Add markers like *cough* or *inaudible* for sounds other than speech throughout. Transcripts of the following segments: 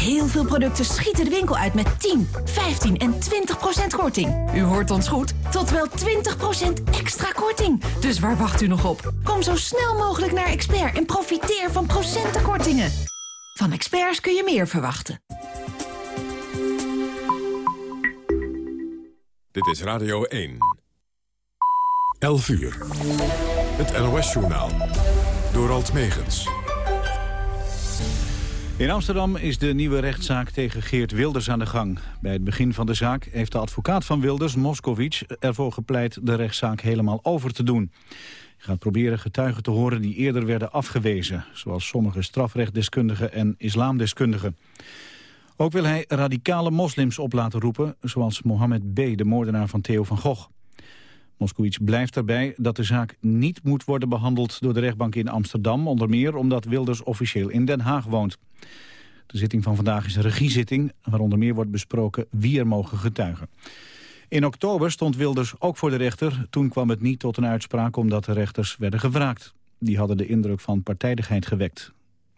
Heel veel producten schieten de winkel uit met 10, 15 en 20 procent korting. U hoort ons goed, tot wel 20 procent extra korting. Dus waar wacht u nog op? Kom zo snel mogelijk naar Expert en profiteer van procentenkortingen. Van experts kun je meer verwachten. Dit is Radio 1. 11 uur. Het NOS-journaal. Door Alt Megens. In Amsterdam is de nieuwe rechtszaak tegen Geert Wilders aan de gang. Bij het begin van de zaak heeft de advocaat van Wilders, Moskowitz... ervoor gepleit de rechtszaak helemaal over te doen. Hij gaat proberen getuigen te horen die eerder werden afgewezen... zoals sommige strafrechtdeskundigen en islamdeskundigen. Ook wil hij radicale moslims op laten roepen... zoals Mohammed B., de moordenaar van Theo van Gogh. Moskowitz blijft erbij dat de zaak niet moet worden behandeld door de rechtbank in Amsterdam, onder meer omdat Wilders officieel in Den Haag woont. De zitting van vandaag is regiezitting, waar onder meer wordt besproken wie er mogen getuigen. In oktober stond Wilders ook voor de rechter. Toen kwam het niet tot een uitspraak omdat de rechters werden gevraagd. Die hadden de indruk van partijdigheid gewekt.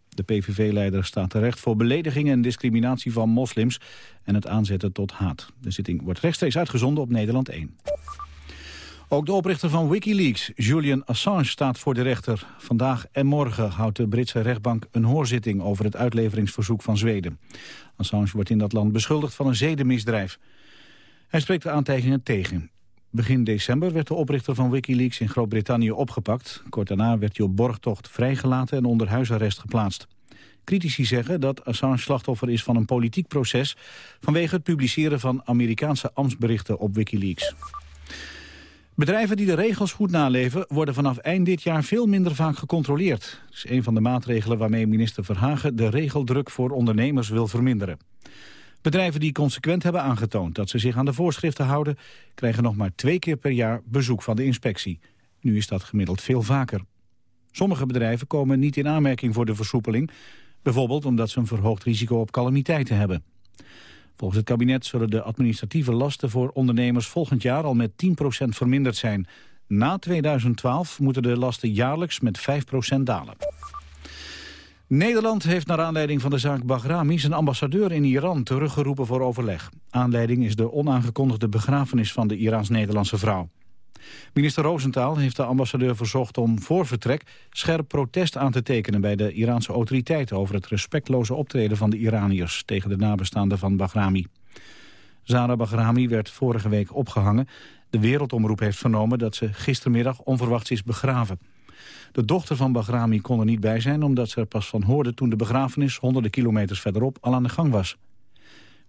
De PVV-leider staat terecht voor beledigingen en discriminatie van moslims... en het aanzetten tot haat. De zitting wordt rechtstreeks uitgezonden op Nederland 1. Ook de oprichter van Wikileaks, Julian Assange, staat voor de rechter. Vandaag en morgen houdt de Britse rechtbank een hoorzitting over het uitleveringsverzoek van Zweden. Assange wordt in dat land beschuldigd van een zedenmisdrijf. Hij spreekt de aantijgingen tegen. Begin december werd de oprichter van Wikileaks in Groot-Brittannië opgepakt. Kort daarna werd hij op borgtocht vrijgelaten en onder huisarrest geplaatst. Critici zeggen dat Assange slachtoffer is van een politiek proces... vanwege het publiceren van Amerikaanse ambtsberichten op Wikileaks. Bedrijven die de regels goed naleven worden vanaf eind dit jaar veel minder vaak gecontroleerd. Dat is een van de maatregelen waarmee minister Verhagen de regeldruk voor ondernemers wil verminderen. Bedrijven die consequent hebben aangetoond dat ze zich aan de voorschriften houden... krijgen nog maar twee keer per jaar bezoek van de inspectie. Nu is dat gemiddeld veel vaker. Sommige bedrijven komen niet in aanmerking voor de versoepeling... bijvoorbeeld omdat ze een verhoogd risico op calamiteiten hebben. Volgens het kabinet zullen de administratieve lasten voor ondernemers volgend jaar al met 10% verminderd zijn. Na 2012 moeten de lasten jaarlijks met 5% dalen. Nederland heeft naar aanleiding van de zaak Bahrami zijn ambassadeur in Iran teruggeroepen voor overleg. Aanleiding is de onaangekondigde begrafenis van de Iraans-Nederlandse vrouw. Minister Roosentaal heeft de ambassadeur verzocht om voor vertrek scherp protest aan te tekenen bij de Iraanse autoriteiten over het respectloze optreden van de Iraniërs tegen de nabestaanden van Bahrami. Zara Bahrami werd vorige week opgehangen. De Wereldomroep heeft vernomen dat ze gistermiddag onverwachts is begraven. De dochter van Bahrami kon er niet bij zijn omdat ze er pas van hoorde toen de begrafenis honderden kilometers verderop al aan de gang was.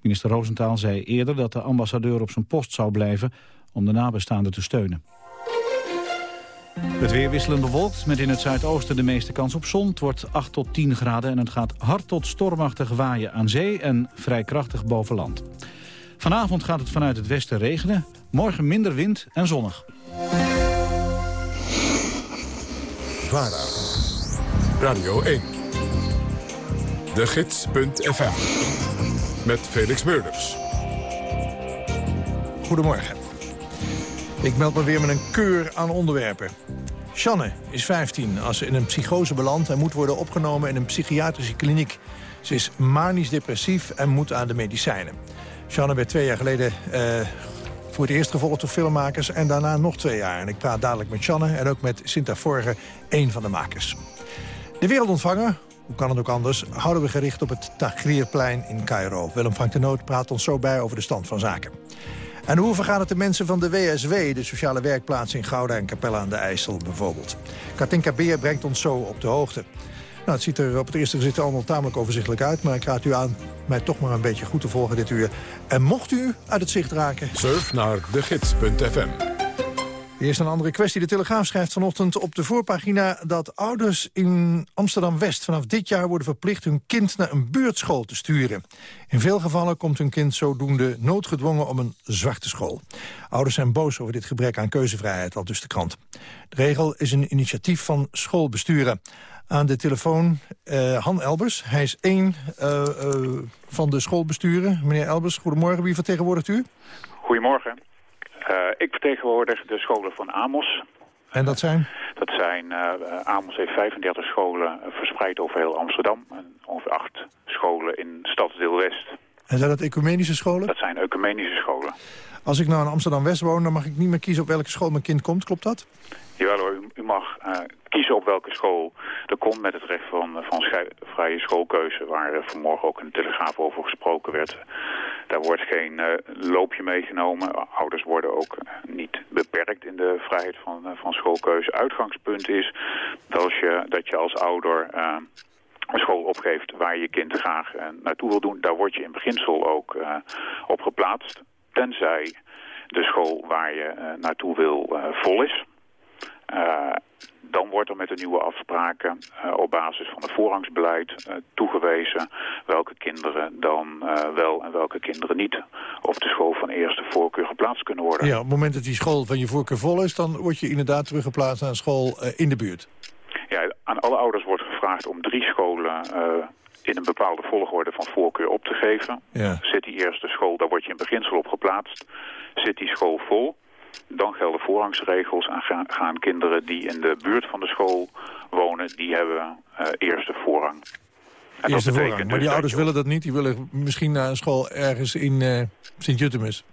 Minister Roosentaal zei eerder dat de ambassadeur op zijn post zou blijven om de nabestaanden te steunen. Het weer wisselend bewolkt, met in het zuidoosten de meeste kans op zon. Het wordt 8 tot 10 graden en het gaat hard tot stormachtig waaien aan zee en vrij krachtig boven land. Vanavond gaat het vanuit het westen regenen, morgen minder wind en zonnig. VARA, Radio 1, de gids.fm, met Felix Meurders. Goedemorgen. Ik meld me weer met een keur aan onderwerpen. Shanne is 15 als ze in een psychose belandt... en moet worden opgenomen in een psychiatrische kliniek. Ze is manisch depressief en moet aan de medicijnen. Shanne werd twee jaar geleden uh, voor het eerst gevolgd door filmmakers... en daarna nog twee jaar. En ik praat dadelijk met Shanne en ook met Sinta Vorge, een van de makers. De wereldontvanger, hoe kan het ook anders, houden we gericht op het Tahrirplein in Cairo. Willem Frank de Noot praat ons zo bij over de stand van zaken. En hoe vergaan het de mensen van de WSW, de sociale werkplaats in Gouda en Capella aan de IJssel bijvoorbeeld? Katinka Beer brengt ons zo op de hoogte. Nou, het ziet er op het eerste gezicht allemaal tamelijk overzichtelijk uit... maar ik raad u aan mij toch maar een beetje goed te volgen dit uur. En mocht u uit het zicht raken... Surf naar degids.fm Eerst een andere kwestie. De Telegraaf schrijft vanochtend op de voorpagina... dat ouders in Amsterdam-West vanaf dit jaar worden verplicht... hun kind naar een buurtschool te sturen. In veel gevallen komt hun kind zodoende noodgedwongen om een zwarte school. Ouders zijn boos over dit gebrek aan keuzevrijheid, al dus de krant. De regel is een initiatief van schoolbesturen. Aan de telefoon uh, Han Elbers. Hij is één uh, uh, van de schoolbesturen. Meneer Elbers, goedemorgen. Wie vertegenwoordigt u? Goedemorgen. Uh, ik vertegenwoordig de scholen van Amos, En dat zijn? Dat zijn, uh, Amos heeft 35 scholen verspreid over heel Amsterdam. En ongeveer acht scholen in Stadsdeel West. En zijn dat ecumenische scholen? Dat zijn ecumenische scholen. Als ik nou in Amsterdam-West woon, dan mag ik niet meer kiezen op welke school mijn kind komt. Klopt dat? Jawel hoor, mag uh, kiezen op welke school. Er komt met het recht van, van vrije schoolkeuze, waar vanmorgen ook de Telegraaf over gesproken werd. Daar wordt geen uh, loopje meegenomen. Ouders worden ook niet beperkt in de vrijheid van, van schoolkeuze. Uitgangspunt is dat, je, dat je als ouder een school opgeeft waar je je kind graag naartoe wil doen. Daar word je in beginsel ook op geplaatst. Tenzij de school waar je naartoe wil vol is. Wordt er met de nieuwe afspraken uh, op basis van het voorrangsbeleid uh, toegewezen welke kinderen dan wel en welke kinderen niet op de school van eerste voorkeur geplaatst kunnen worden. Ja, op het moment dat die school van je voorkeur vol is, dan word je inderdaad teruggeplaatst naar een school in de buurt. Ja, aan alle ouders wordt gevraagd om drie scholen in een bepaalde volgorde van voorkeur op te geven. Ja. Zit die eerste school, daar word je in beginsel op geplaatst. Zit die school vol, dan gelden voorrangsregels en gaan, kinderen die in de buurt van de school wonen, die hebben uh, eerste voorrang. En eerste voorrang, maar dus die ouders willen dat niet. Die willen misschien naar een school ergens in uh, Sint-Jutemus.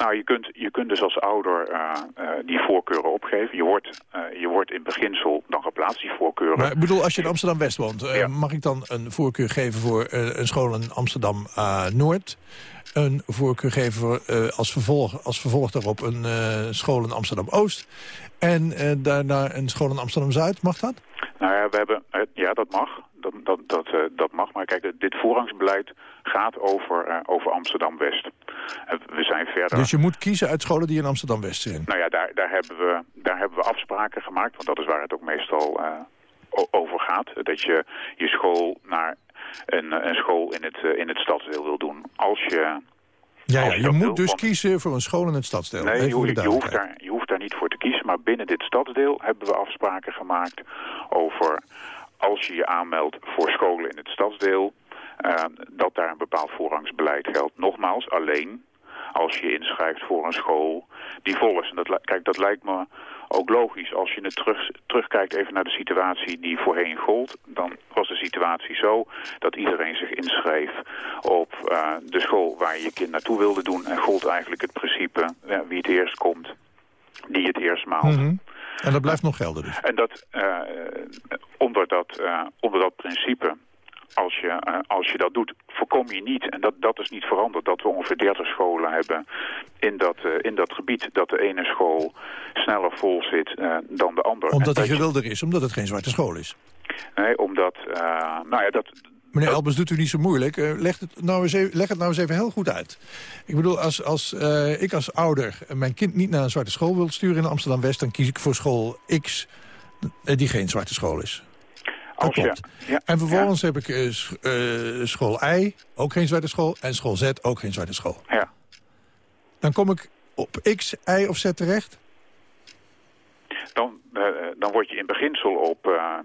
Nou, je kunt, je kunt dus als ouder uh, uh, die voorkeuren opgeven. Je wordt, uh, je wordt in beginsel dan geplaatst, die voorkeuren. Maar ik bedoel, als je in Amsterdam-West woont... Ja. mag ik dan een voorkeur geven voor een school in Amsterdam-Noord... een voorkeur geven voor, als, vervolg, als vervolg daarop een school in Amsterdam-Oost... en daarna een school in Amsterdam-Zuid? Mag dat? Nou ja, we hebben, ja, dat mag. Dat, dat, dat, uh, dat mag. Maar kijk, dit voorrangsbeleid gaat over, uh, over Amsterdam-West. Uh, we zijn verder... Dus je moet kiezen uit scholen die in Amsterdam-West zijn? Nou ja, daar, daar, hebben we, daar hebben we afspraken gemaakt. Want dat is waar het ook meestal over gaat. Dat je je school naar een, een school in het, in het stadsdeel wil doen. Als je... Ja, ja, je, moet wil, dus want... kiezen voor een school in het stadsdeel. Nee, je, je, hoeft daar, je hoeft daar niet voor te kiezen. Maar binnen dit stadsdeel hebben we afspraken gemaakt over als je je aanmeldt voor scholen in het stadsdeel, uh, dat daar een bepaald voorrangsbeleid geldt. Nogmaals, alleen als je inschrijft voor een school die vol is. En dat, kijk, dat lijkt me ook logisch. Als je het terug, terugkijkt even naar de situatie die voorheen gold... dan was de situatie zo dat iedereen zich inschreef op uh, de school waar je je kind naartoe wilde doen... en gold eigenlijk het principe, ja, wie het eerst komt, die het eerst maalt. Mm -hmm. En dat blijft nog gelden dus? En dat, uh, onder, dat, uh, onder dat principe, als je, uh, als je dat doet, voorkom je niet, en dat, dat is niet veranderd, dat we ongeveer 30 scholen hebben in dat, in dat gebied, dat de ene school sneller vol zit dan de andere. Omdat die gewilder is, omdat het geen zwarte school is? Nee, omdat, nou ja, dat, Meneer Elbers, doet u niet zo moeilijk. Leg, het nou eens even, leg het nou eens even heel goed uit. Ik bedoel, als, als uh, ik als ouder mijn kind niet naar een zwarte school wil sturen in Amsterdam-West... dan kies ik voor school X, die geen zwarte school is. Dat klopt. Je, ja, en vervolgens ja. heb ik school Y, ook geen zwarte school... en school Z, ook geen zwarte school. Ja. Dan kom ik op X, Y of Z terecht? Dan, dan word je in beginsel op... Uh,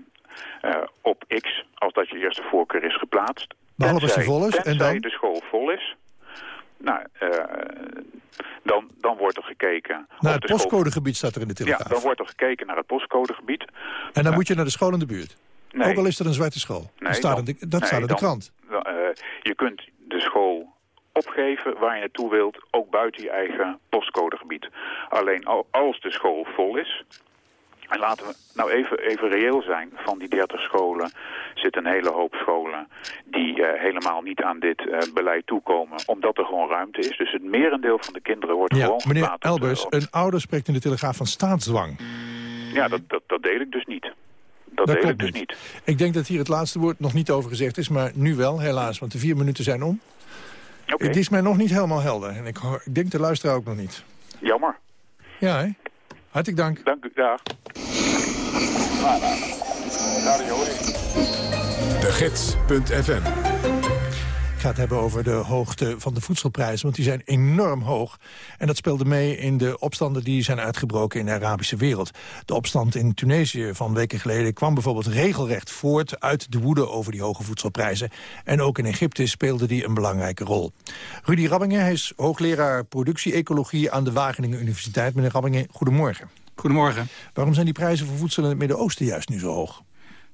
op X als dat je eerste voorkeur is geplaatst. Behalve als die vol is? En dan? de school vol is. Nou, dan, dan wordt er gekeken... Naar het postcodegebied staat er in de telegraaf. Ja, dan wordt er gekeken naar het postcodegebied. En dan moet je naar de school in de buurt? Nee. Ook al is er een zwarte school? Nee, dat staat, dan, in de, dat nee, staat in de dan, krant. je kunt de school opgeven waar je naartoe wilt, ook buiten je eigen postcodegebied. Alleen als de school vol is, en laten we nou even, even reëel zijn. Van die 30 scholen zitten een hele hoop scholen die uh, helemaal niet aan dit uh, beleid toekomen. Omdat er gewoon ruimte is. Dus het merendeel van de kinderen wordt ja, gewoon meneer Elbers, een ouder spreekt in de Telegraaf van staatsdwang. Ja, dat, dat, dat deel ik dus niet. Dat, dat deel ik dus niet. niet. Ik denk dat hier het laatste woord nog niet over gezegd is. Maar nu wel, helaas, want de vier minuten zijn om. Okay. Het is mij nog niet helemaal helder. En ik, ik denk de luisteraar ook nog niet. Jammer. Ja, hè? Hartelijk dank. Dank u, dag. De Gids.fm ga het hebben over de hoogte van de voedselprijzen, want die zijn enorm hoog. En dat speelde mee in de opstanden die zijn uitgebroken in de Arabische wereld. De opstand in Tunesië van weken geleden kwam bijvoorbeeld regelrecht voort uit de woede over die hoge voedselprijzen. En ook in Egypte speelde die een belangrijke rol. Rudy Rabbingen, hij is hoogleraar productie-ecologie aan de Wageningen Universiteit. Meneer Rabbingen, goedemorgen. Goedemorgen. Waarom zijn die prijzen voor voedsel in het Midden-Oosten juist nu zo hoog?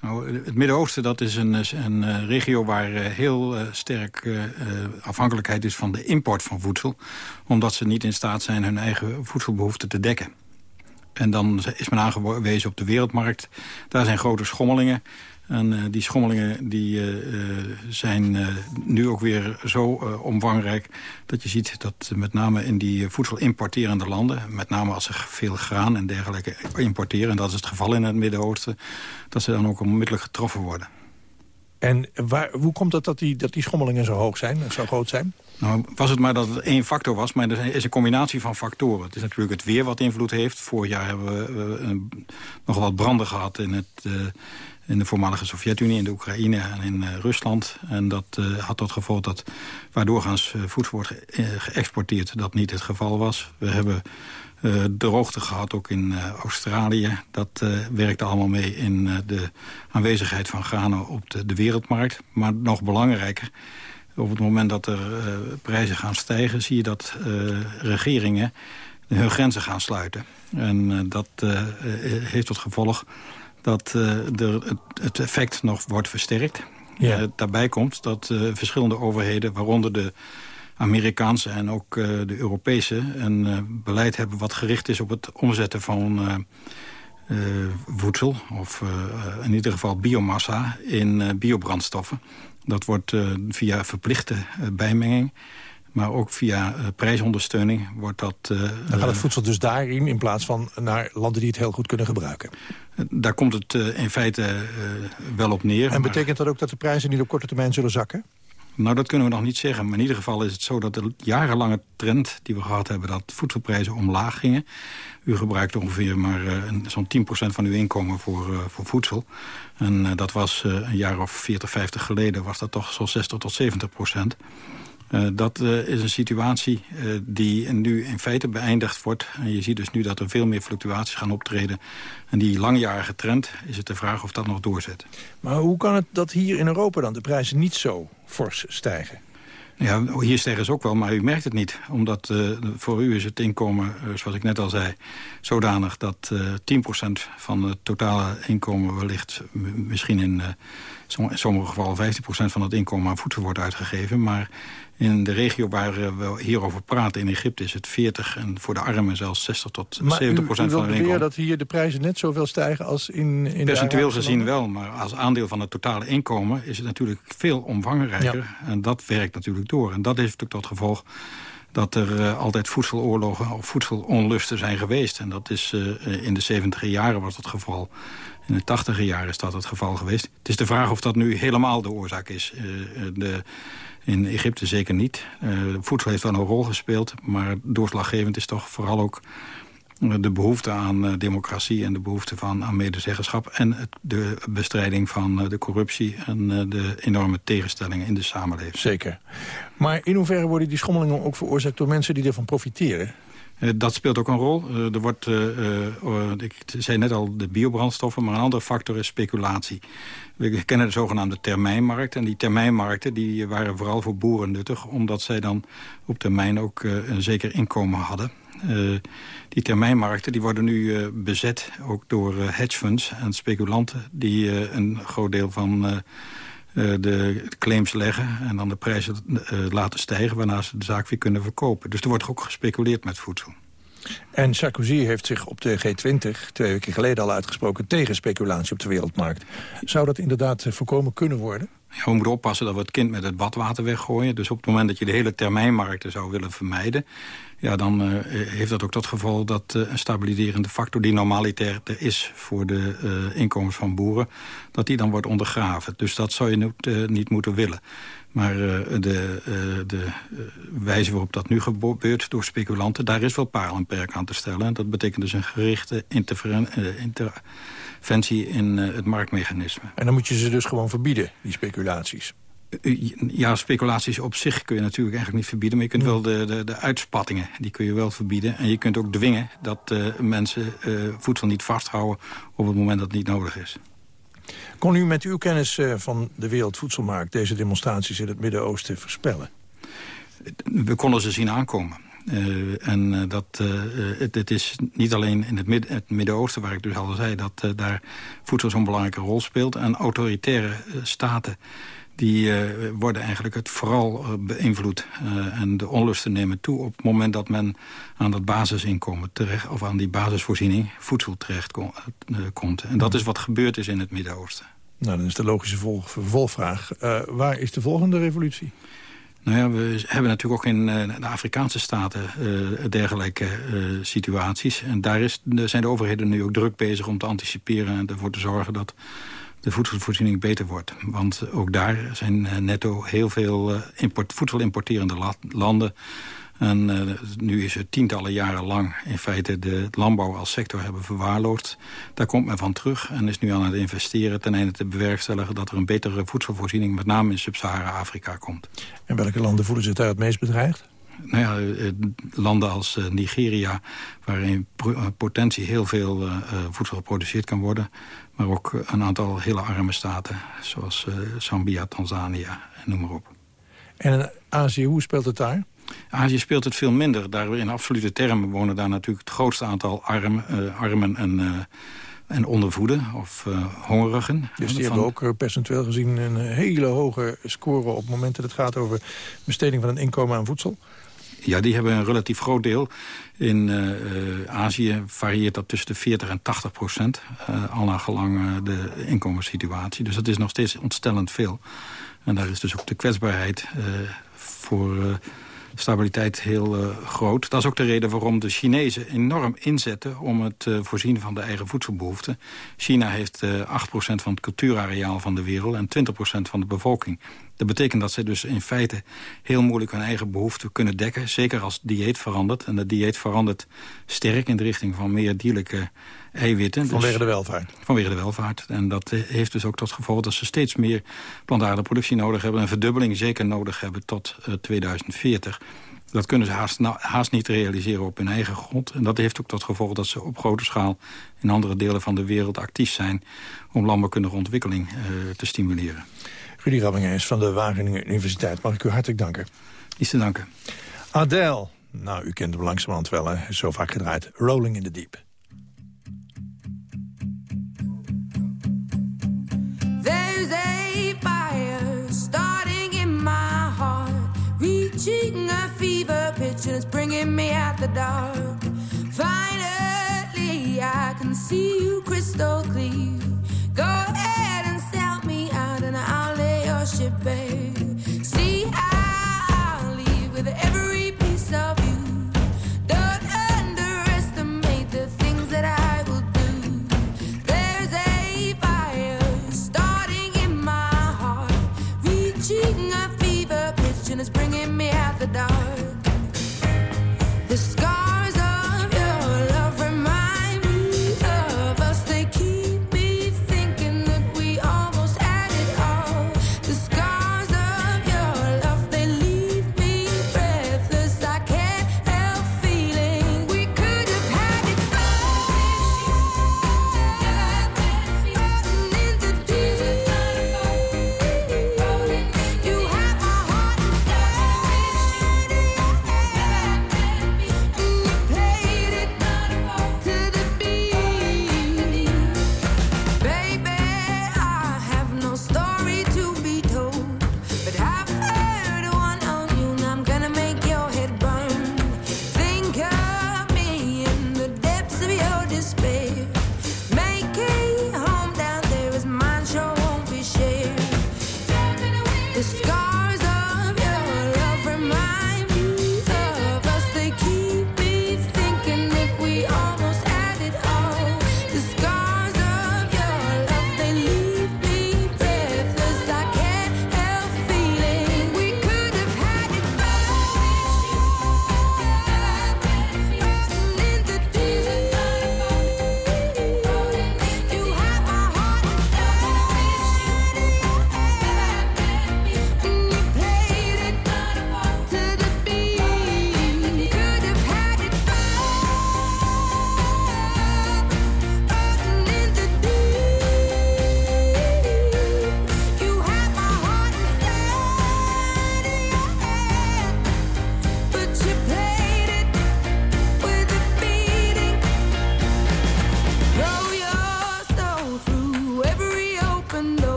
Nou, het Midden-Oosten dat is een, een uh, regio waar uh, heel uh, sterk afhankelijkheid is van de import van voedsel. Omdat ze niet in staat zijn hun eigen voedselbehoeften te dekken. En dan is men aangewezen op de wereldmarkt. Daar zijn grote schommelingen. En uh, die schommelingen die, uh, zijn uh, nu ook weer zo omvangrijk... dat je ziet dat met name in die voedselimporterende landen... met name als ze veel graan en dergelijke importeren... en dat is het geval in het Midden-Oosten... dat ze dan ook onmiddellijk getroffen worden. En waar, hoe komt het dat die, dat die schommelingen zo hoog zijn, zo groot zijn? Nou, was het maar dat het één factor was, maar er is een combinatie van factoren. Het is natuurlijk het weer wat invloed heeft. Vorig jaar hebben we nog wat branden gehad in, het, in de voormalige Sovjet-Unie, in de Oekraïne en in uh, Rusland. En dat had tot gevolg dat waar doorgaans voedsel wordt geëxporteerd, dat niet het geval was. We hebben droogte gehad, ook in Australië. Dat werkte allemaal mee in de aanwezigheid van granen op de, de, wereldmarkt. Maar nog belangrijker, op het moment dat er prijzen gaan stijgen... zie je dat regeringen hun grenzen gaan sluiten. En dat heeft tot gevolg dat er het, effect nog wordt versterkt. Ja. daarbij komt dat verschillende overheden, waaronder de Amerikaanse en ook uh, de Europese... een beleid hebben wat gericht is op het omzetten van voedsel... of in ieder geval biomassa in biobrandstoffen. Dat wordt via verplichte bijmenging... Maar ook via prijsondersteuning wordt dat... Dan gaat het voedsel dus daarin in plaats van naar landen die het heel goed kunnen gebruiken. Daar komt het in feite wel op neer. En betekent dat ook dat de prijzen niet op korte termijn zullen zakken? Nou, dat kunnen we nog niet zeggen. Maar in ieder geval is het zo dat de jarenlange trend die we gehad hebben... dat voedselprijzen omlaag gingen. U gebruikt ongeveer maar uh, zo'n 10% van uw inkomen voor, uh, voor voedsel. En uh, dat was een jaar of 40, 50 geleden... was dat toch zo'n 60 tot 70%. Uh, dat uh, is een situatie uh, die nu in feite beëindigd wordt. En je ziet dus nu dat er veel meer fluctuaties gaan optreden. En die langjarige trend is het de vraag of dat nog doorzet. Maar hoe kan het dat hier in Europa dan de prijzen niet zo fors stijgen? Ja, hier stijgen ze ook wel, maar u merkt het niet. Omdat uh, voor u is het inkomen, zoals ik net al zei, zodanig dat uh, 10% van het totale inkomen wellicht misschien in, in sommige gevallen 15% van het inkomen aan voedsel wordt uitgegeven. Maar in de regio waar we hierover praten, in Egypte, is het 40 en voor de armen zelfs 60 tot 70 procent van het inkomen. dat hier de prijzen net zoveel stijgen als in, in Percentueel gezien wel, maar als aandeel van het totale inkomen is het natuurlijk veel omvangrijker. En dat werkt natuurlijk door. En dat heeft natuurlijk tot gevolg dat er uh, altijd voedseloorlogen of voedselonlusten zijn geweest. En dat is uh, in de 70 jaren was dat geval. In de 80 jaren is dat het geval geweest. Het is de vraag of dat nu helemaal de oorzaak is. Uh, de in Egypte zeker niet. Uh, voedsel heeft wel een rol gespeeld, maar doorslaggevend is toch vooral ook eh, de behoefte aan uh, democratie en de behoefte van, aan medezeggenschap... en de bestrijding van de corruptie en de enorme tegenstellingen in de samenleving. Zeker. Maar in hoeverre worden die schommelingen ook veroorzaakt door mensen die ervan profiteren? Uh, dat speelt ook een rol. Uh, er wordt, uh, ik zei net al, de biobrandstoffen, maar een andere factor is speculatie. We kennen de zogenaamde termijnmarkt. En die termijnmarkten die waren vooral voor boeren nuttig... omdat zij dan op termijn ook uh, een zeker inkomen hadden. Uh, die termijnmarkten die worden nu uh, bezet ook door hedgefunds en speculanten... die een groot deel van de claims leggen... en dan de prijzen laten stijgen... waarna ze de zaak weer kunnen verkopen. Dus er wordt ook gespeculeerd met voedsel. En Sarkozy heeft zich op de G20 twee weken geleden al uitgesproken... tegen speculatie op de wereldmarkt. Zou dat inderdaad eh, voorkomen kunnen worden? Ja, we moeten oppassen dat we het kind met het badwater weggooien. Dus op het moment dat je de hele termijnmarkten zou willen vermijden... Ja, dan uh, heeft dat ook tot gevolg dat uh, een stabiliserende factor... die normaliter er is voor de uh, inkomens van boeren... dat die dan wordt ondergraven. Dus dat zou je niet, niet moeten willen. Maar de, de wijze waarop dat nu gebeurt door speculanten... daar is wel paal en perk aan te stellen. En dat betekent dus een gerichte interventie in het marktmechanisme. En dan moet je ze dus gewoon verbieden, die speculaties? Ja, speculaties op zich kun je natuurlijk eigenlijk niet verbieden... maar je kunt wel de, de, de uitspattingen, die kun je wel verbieden. En je kunt ook dwingen dat mensen voedsel niet vasthouden... op het moment dat het niet nodig is. Kon u met uw kennis eh, van de wereldvoedselmarkt... deze demonstraties in het Midden-Oosten voorspellen? We konden ze zien aankomen. en dat, het, het, is niet alleen in het, het Midden-Oosten, waar ik dus al zei... dat daar voedsel zo'n belangrijke rol speelt. En autoritaire staten die worden eigenlijk het vooral beïnvloed. en de onlusten nemen toe op het moment dat men aan dat basisinkomen terecht... of aan die basisvoorziening voedsel terecht komt. En dat is wat gebeurd is in het Midden-Oosten. Nou, dan is de logische vervolgvraag. waar is de volgende revolutie? Nou ja, we hebben natuurlijk ook in de Afrikaanse staten uh, dergelijke uh, situaties. En daar is, zijn de overheden nu ook druk bezig om te anticiperen... en ervoor te zorgen dat de voedselvoorziening beter wordt. Want ook daar zijn netto heel veel import, voedselimporterende landen... En uh, nu is het tientallen jaren lang in feite de landbouw als sector hebben verwaarloosd. Daar komt men van terug en is nu aan het investeren... ten einde te bewerkstelligen dat er een betere voedselvoorziening... met name in Sub-Sahara-Afrika komt. En welke landen voelen zich daar het meest bedreigd? Nou ja, eh, landen als uh, Nigeria, waarin potentie heel veel voedsel geproduceerd kan worden. Maar ook een aantal hele arme staten, zoals Zambia, Tanzania en noem maar op. En in Azië, hoe speelt het daar? Azië speelt het veel minder. Daar in absolute termen wonen daar natuurlijk het grootste aantal arm, uh, armen en, uh, en ondervoeden of uh, hongerigen. Dus die hebben ook percentueel gezien een hele hoge score... op het moment dat het gaat over besteding van een inkomen aan voedsel? Ja, die hebben een relatief groot deel. In Azië varieert dat tussen de 40 en 80 procent. al naar gelang de inkomenssituatie. Dus dat is nog steeds ontstellend veel. En daar is dus ook de kwetsbaarheid voor stabiliteit heel uh, groot. Dat is ook de reden waarom de Chinezen enorm inzetten... om het uh, voorzien van de eigen voedselbehoeften. China heeft uh, eh, 8% van het cultuurareaal van de wereld... en 20% van de bevolking. Dat betekent dat ze dus in feite heel moeilijk hun eigen behoeften kunnen dekken. Zeker als dieet verandert. En dat dieet verandert sterk in de richting van meer dierlijke eiwitten. Vanwege dus, de welvaart. Vanwege de welvaart. En dat heeft dus ook tot gevolg dat ze steeds meer plantaardige productie nodig hebben. Een verdubbeling zeker nodig hebben tot uh, eh, 2040. Dat kunnen ze haast, nou, haast, niet realiseren op hun eigen grond. En dat heeft ook tot gevolg dat ze op grote schaal... in andere delen van de wereld actief zijn... om landbouwkundige ontwikkeling uh, te stimuleren. Rudy Rabbingen is van de Wageningen Universiteit. Mag ik u hartelijk danken. Is te danken. Adele. Nou, u kent hem langzamerhand wel, hè. Zo vaak gedraaid. Rolling in the Deep. Bringing me out the dark. Finally I can see you crystal clear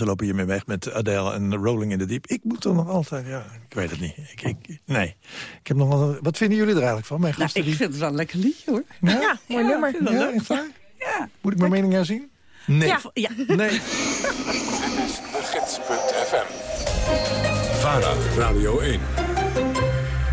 mensen lopen hiermee weg met Adele en Rolling in the Deep. Ik moet er nog altijd, ja, ik weet het niet. Ik, ik, nee. Ik heb nog wel, wat vinden jullie er eigenlijk van? Mijn nou, ik vind het wel een lekker liedje, hoor. Ja, ja mooi nummer. Ja, echt waar? Ja. Moet ik mijn mening herzien? Nee. Ja. ja. Nee. Dit is de gids.fm. VARA, Radio 1.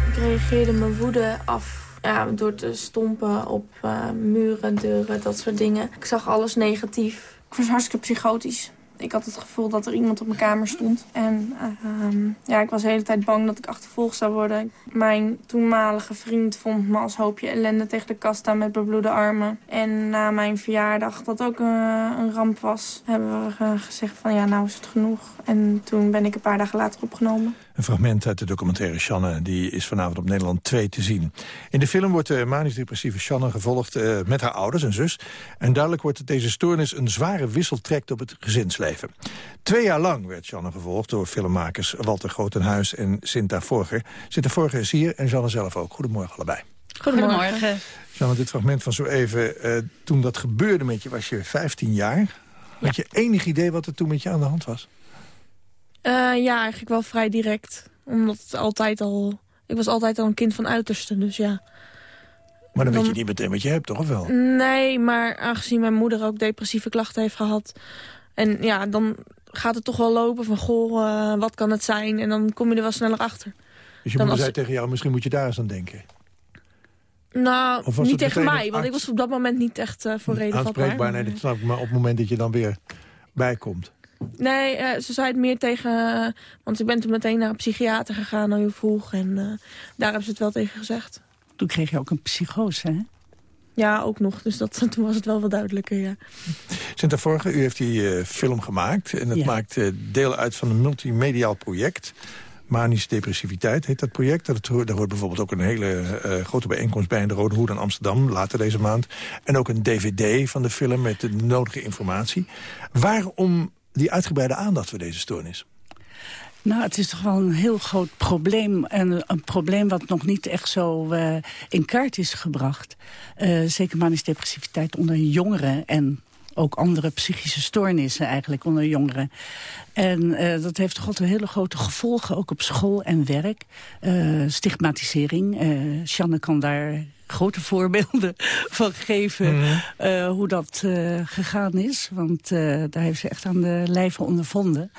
Ik reageerde mijn woede af ja, door te stompen op uh, muren, deuren, dat soort dingen. Ik zag alles negatief. Ik was hartstikke psychotisch. Ik had het gevoel dat er iemand op mijn kamer stond. En uh, ja, ik was de hele tijd bang dat ik achtervolgd zou worden. Mijn toenmalige vriend vond me als hoopje ellende tegen de kast staan met bebloede armen. En na mijn verjaardag, dat ook uh, een ramp was, hebben we uh, gezegd van ja, nou is het genoeg. En toen ben ik een paar dagen later opgenomen. Een fragment uit de documentaire Shanne, die is vanavond op Nederland 2 te zien. In de film wordt de manisch-depressieve Shanne gevolgd uh, met haar ouders en zus. En duidelijk wordt dat deze stoornis een zware wissel trekt op het gezinsleven. Twee jaar lang werd Shanne gevolgd door filmmakers Walter Grotenhuis en Sinta Vorger. Sinta Vorger is hier en Shanne zelf ook. Goedemorgen allebei. Goedemorgen. Shanne, dit fragment van zo even, uh, toen dat gebeurde met je, was je 15 jaar. Had je enig idee wat er toen met je aan de hand was? Uh, ja, eigenlijk wel vrij direct. Omdat het altijd al... Ik was altijd al een kind van uiterste, dus ja. Maar dan, dan, weet je niet meteen wat je hebt, toch? Of wel? Nee, maar aangezien mijn moeder ook depressieve klachten heeft gehad... en ja, dan gaat het toch wel lopen van... goh, uh, wat kan het zijn? En dan kom je er wel sneller achter. Dus je moeder zei tegen jou, misschien moet je daar eens aan denken? Nou, niet tegen mij, want ik was op dat moment niet echt uh, voor reden Aanspreekbaar, nee, dat snap ik. Maar op het moment dat je dan weer bijkomt... Nee, uh, ze zei het meer tegen... Uh, want ik ben toen meteen naar een psychiater gegaan al heel vroeg. En uh, daar hebben ze het wel tegen gezegd. Toen kreeg je ook een psychose, hè? Ja, ook nog. Dus dat, *laughs* toen was het wel wat duidelijker, ja. Sinter Vorige, u heeft die film gemaakt. En het ja. maakt deel uit van een multimediaal project. Manische depressiviteit heet dat project. Dat, daar hoort bijvoorbeeld ook een hele uh, grote bijeenkomst bij in de Rode Hoed in Amsterdam, later deze maand. En ook een dvd van de film met de nodige informatie. Waarom die uitgebreide aandacht voor deze stoornis? Nou, het is toch wel een heel groot probleem. En een probleem wat nog niet echt zo uh, in kaart is gebracht. Uh, zeker manische depressiviteit onder jongeren en ook andere psychische stoornissen eigenlijk onder jongeren. En uh, dat heeft toch altijd hele grote gevolgen, ook op school en werk. Stigmatisering. Uh, kan daar grote voorbeelden van geven mm -hmm. uh, hoe dat uh, gegaan is. Want uh, daar heeft ze echt aan de lijve ondervonden.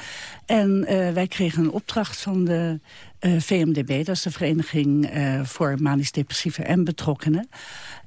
En wij kregen een opdracht van de VMDB, dat is de Vereniging voor Manisch Depressieve en Betrokkenen.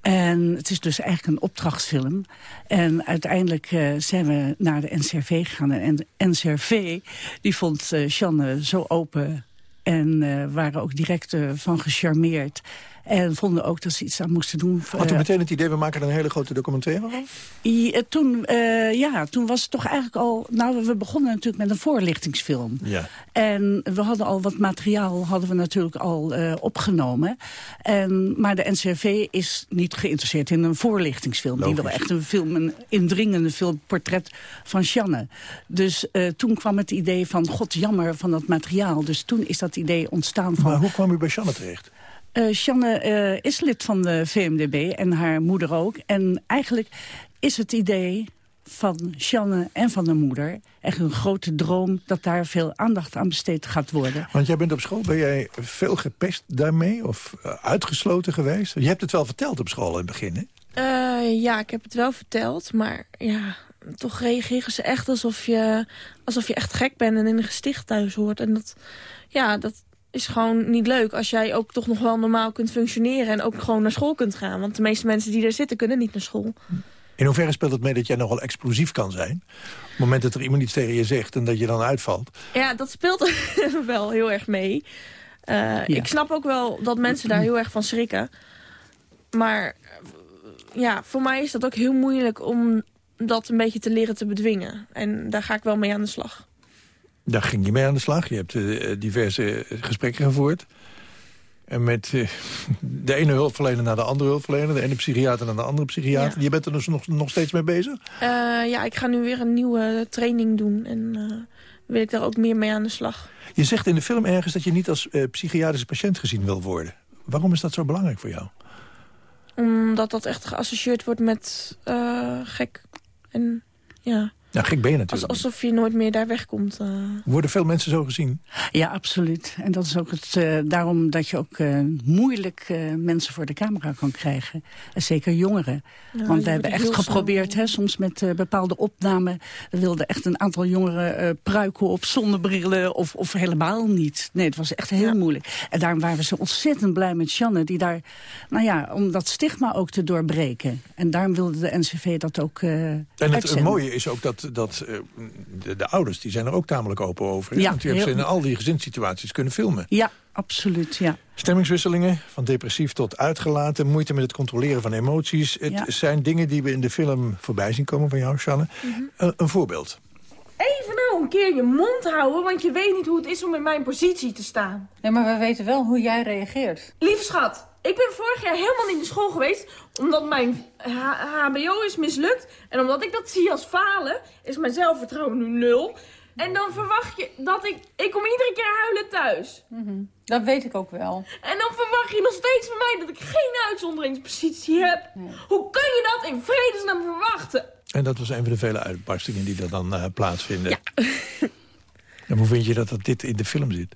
En het is dus eigenlijk een opdrachtsfilm. En uiteindelijk zijn we naar de NCRV gegaan. En de NCRV die vond Sjanne zo open en waren ook direct van gecharmeerd. En vonden ook dat ze iets aan moesten doen. Had u meteen het idee, we maken er een hele grote documentaire van? Ja, toen, uh, ja, toen was het toch eigenlijk al... Nou, we begonnen natuurlijk met een voorlichtingsfilm. Ja. En we hadden al wat materiaal hadden we natuurlijk al uh, opgenomen. En, maar de NCRV is niet geïnteresseerd in een voorlichtingsfilm. Logisch. Die wil echt een film, een indringende film, portret van Sjanne. Dus uh, toen kwam het idee van, god jammer van dat materiaal. Dus toen is dat idee ontstaan van... Maar hoe kwam u bij Sjanne terecht? Uh, Sjanne uh, is lid van de VMDB en haar moeder ook. En eigenlijk is het idee van Sjanne en van de moeder... echt een grote droom dat daar veel aandacht aan besteed gaat worden. Want jij bent op school, ben jij veel gepest daarmee? Of uh, uitgesloten geweest? Je hebt het wel verteld op school in het begin, hè? ja, ik heb het wel verteld, maar ja, toch reageren ze echt alsof je, alsof je echt gek bent en in een gesticht thuis hoort. En dat, ja, dat, is gewoon niet leuk als jij ook toch nog wel normaal kunt functioneren... en ook gewoon naar school kunt gaan. Want de meeste mensen die er zitten kunnen niet naar school. In hoeverre speelt het mee dat jij nogal explosief kan zijn? Op het moment dat er iemand iets tegen je zegt en dat je dan uitvalt. Ja, dat speelt *laughs* wel heel erg mee. Uh, ja. Ik snap ook wel dat mensen daar heel erg van schrikken. Maar ja, voor mij is dat ook heel moeilijk om dat een beetje te leren te bedwingen. En daar ga ik wel mee aan de slag. Daar ging je mee aan de slag. Je hebt uh, diverse gesprekken gevoerd. En met uh, de ene hulpverlener naar de andere hulpverlener. De ene psychiater naar de andere psychiater. Ja. Je bent er dus nog, nog steeds mee bezig? Uh, ja, ik ga nu weer een nieuwe training doen. En wil ik daar ook meer mee aan de slag. Je zegt in de film ergens dat je niet als psychiatrische patiënt gezien wil worden. Waarom is dat zo belangrijk voor jou? Omdat dat echt geassocieerd wordt met gek. En ja... Ja, gek ben je natuurlijk. alsof je nooit meer daar wegkomt. Uh... Worden veel mensen zo gezien? Ja, absoluut. En dat is ook het, uh, daarom dat je ook uh, moeilijk mensen voor de camera kan krijgen. En zeker jongeren. Ja, Want we hebben echt geprobeerd, hè, soms met bepaalde opnamen... we wilden echt een aantal jongeren pruiken op zonnebrillen of, of helemaal niet. Nee, het was echt heel ja. moeilijk. En daarom waren we zo ontzettend blij met Janne... die daar, nou ja, om dat stigma ook te doorbreken. En daarom wilde de NCV dat ook En het, het mooie is ook dat dat, eh, de, de, ouders die zijn er ook tamelijk open over. Ja, Want je hebt ze in al die gezinssituaties kunnen filmen. Ja, absoluut, ja. Stemmingswisselingen, van depressief tot uitgelaten... moeite met het controleren van emoties. Het zijn dingen die we in de film voorbij zien komen van jou, Shanne. Mhm. een voorbeeld. Even nou een keer je mond houden, want je weet niet hoe het is om in mijn positie te staan. Nee, maar we weten wel hoe jij reageert. Lieve schat, ik ben vorig jaar helemaal niet in de school geweest... omdat mijn hbo is mislukt. En omdat ik dat zie als falen, is mijn zelfvertrouwen nu nul. En dan verwacht je dat ik... Ik kom iedere keer huilen thuis. Mm Dat weet ik ook wel. En dan verwacht je nog steeds van mij dat ik geen uitzonderingspositie heb. Hoe kun je dat in vredesnaam verwachten? En dat was een van de vele uitbarstingen die er dan uh, plaatsvinden. Ja. *laughs* en hoe vind je dat, dat dit in de film zit?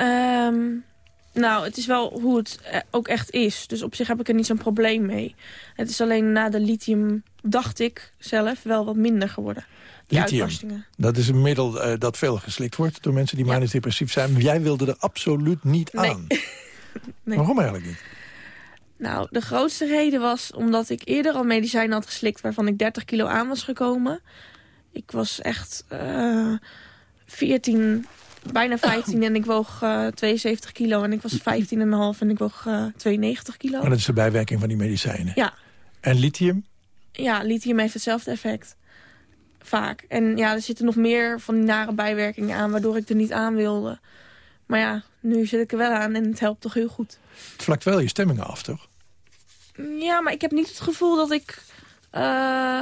Um, nou, het is wel hoe het eh, ook echt is. Dus op zich heb ik er niet zo'n probleem mee. Het is alleen na de lithium, dacht ik zelf, wel wat minder geworden. Die lithium, dat is een middel uh, dat veel geslikt wordt door mensen die ja. manisch depressief zijn. Maar jij wilde er absoluut niet aan. *laughs* nee. Waarom eigenlijk niet? Nou, de grootste reden was omdat ik eerder al medicijnen had geslikt... waarvan ik 30 kilo aan was gekomen. Ik was echt uh, 14 bijna 15 en ik woog uh, eh, 72 kilo. En ik was 15,5 en ik woog uh, eh, 92 kilo. Maar dat is de bijwerking van die medicijnen? Ja. En lithium? Ja, lithium heeft hetzelfde effect. Vaak. En ja, er zitten nog meer van die nare bijwerkingen aan... waardoor ik er niet aan wilde. Maar ja, nu zit ik er wel aan en het helpt toch heel goed. Het vlakt wel je stemmingen af, toch? Ja, maar ik heb niet het gevoel dat ik... Uh,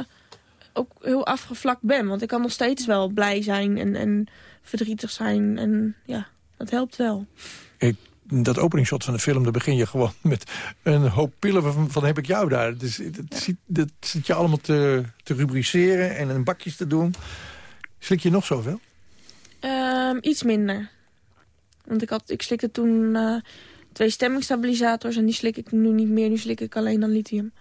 ook heel afgevlakt ben. Want ik kan nog steeds wel blij zijn en... en verdrietig zijn. En ja, dat helpt wel. Ik, dat openingsshot van de film, daar begin je gewoon *laughs* met een hoop pillen van, van heb ik jou daar. Dus dat, ja. dat zit je allemaal te, te rubriceren en in bakjes te doen. Slik je nog zoveel? Um, iets minder. Want ik, had, ik slikte toen uh, twee stemmingstabilisators en die slik ik nu niet meer. Nu slik ik alleen dan lithium.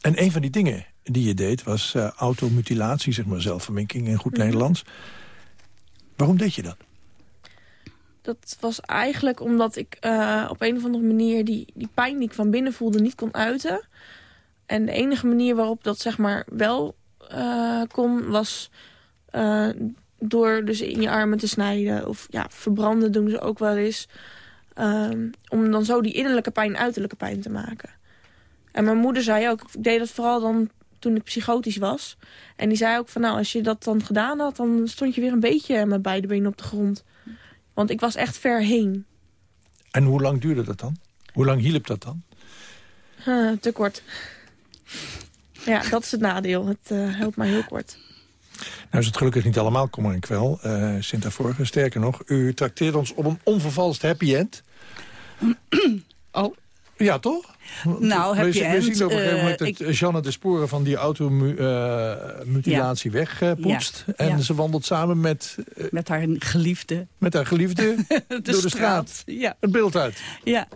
En een van die dingen die je deed was uh, automutilatie, zeg maar zelfverminking in goed mm -hmm. Nederlands. Waarom deed je dat? Dat was eigenlijk omdat ik uh, op een of andere manier die, die pijn die ik van binnen voelde niet kon uiten. En de enige manier waarop dat zeg maar wel uh, kon was uh, door dus in je armen te snijden. Of ja, verbranden doen ze ook wel eens. Um, om dan zo die innerlijke pijn uiterlijke pijn te maken. En mijn moeder zei ook, ik deed dat vooral dan toen ik psychotisch was. En die zei ook van nou, als je dat dan gedaan had... dan stond je weer een beetje met beide benen op de grond. Want ik was echt ver heen. En hoe lang duurde dat dan? Hoe lang hielp dat dan? Uh, te kort. Ja, dat is het nadeel. Het uh, helpt maar heel kort. Nou is het gelukkig niet allemaal kommer en kwel, uh, Sinta Vorige. Sterker nog, u trakteert ons op een onvervalst happy end. Oh. Ja, toch? Nou, heb we, je... We zien op een gegeven moment dat ik... Jeanne de sporen van die automutilatie uh, wegpoetst. Ja. En ze wandelt samen met... Uh, met haar geliefde. Met haar geliefde *laughs* de door de straat. straat. Ja. Het beeld uit. Ja.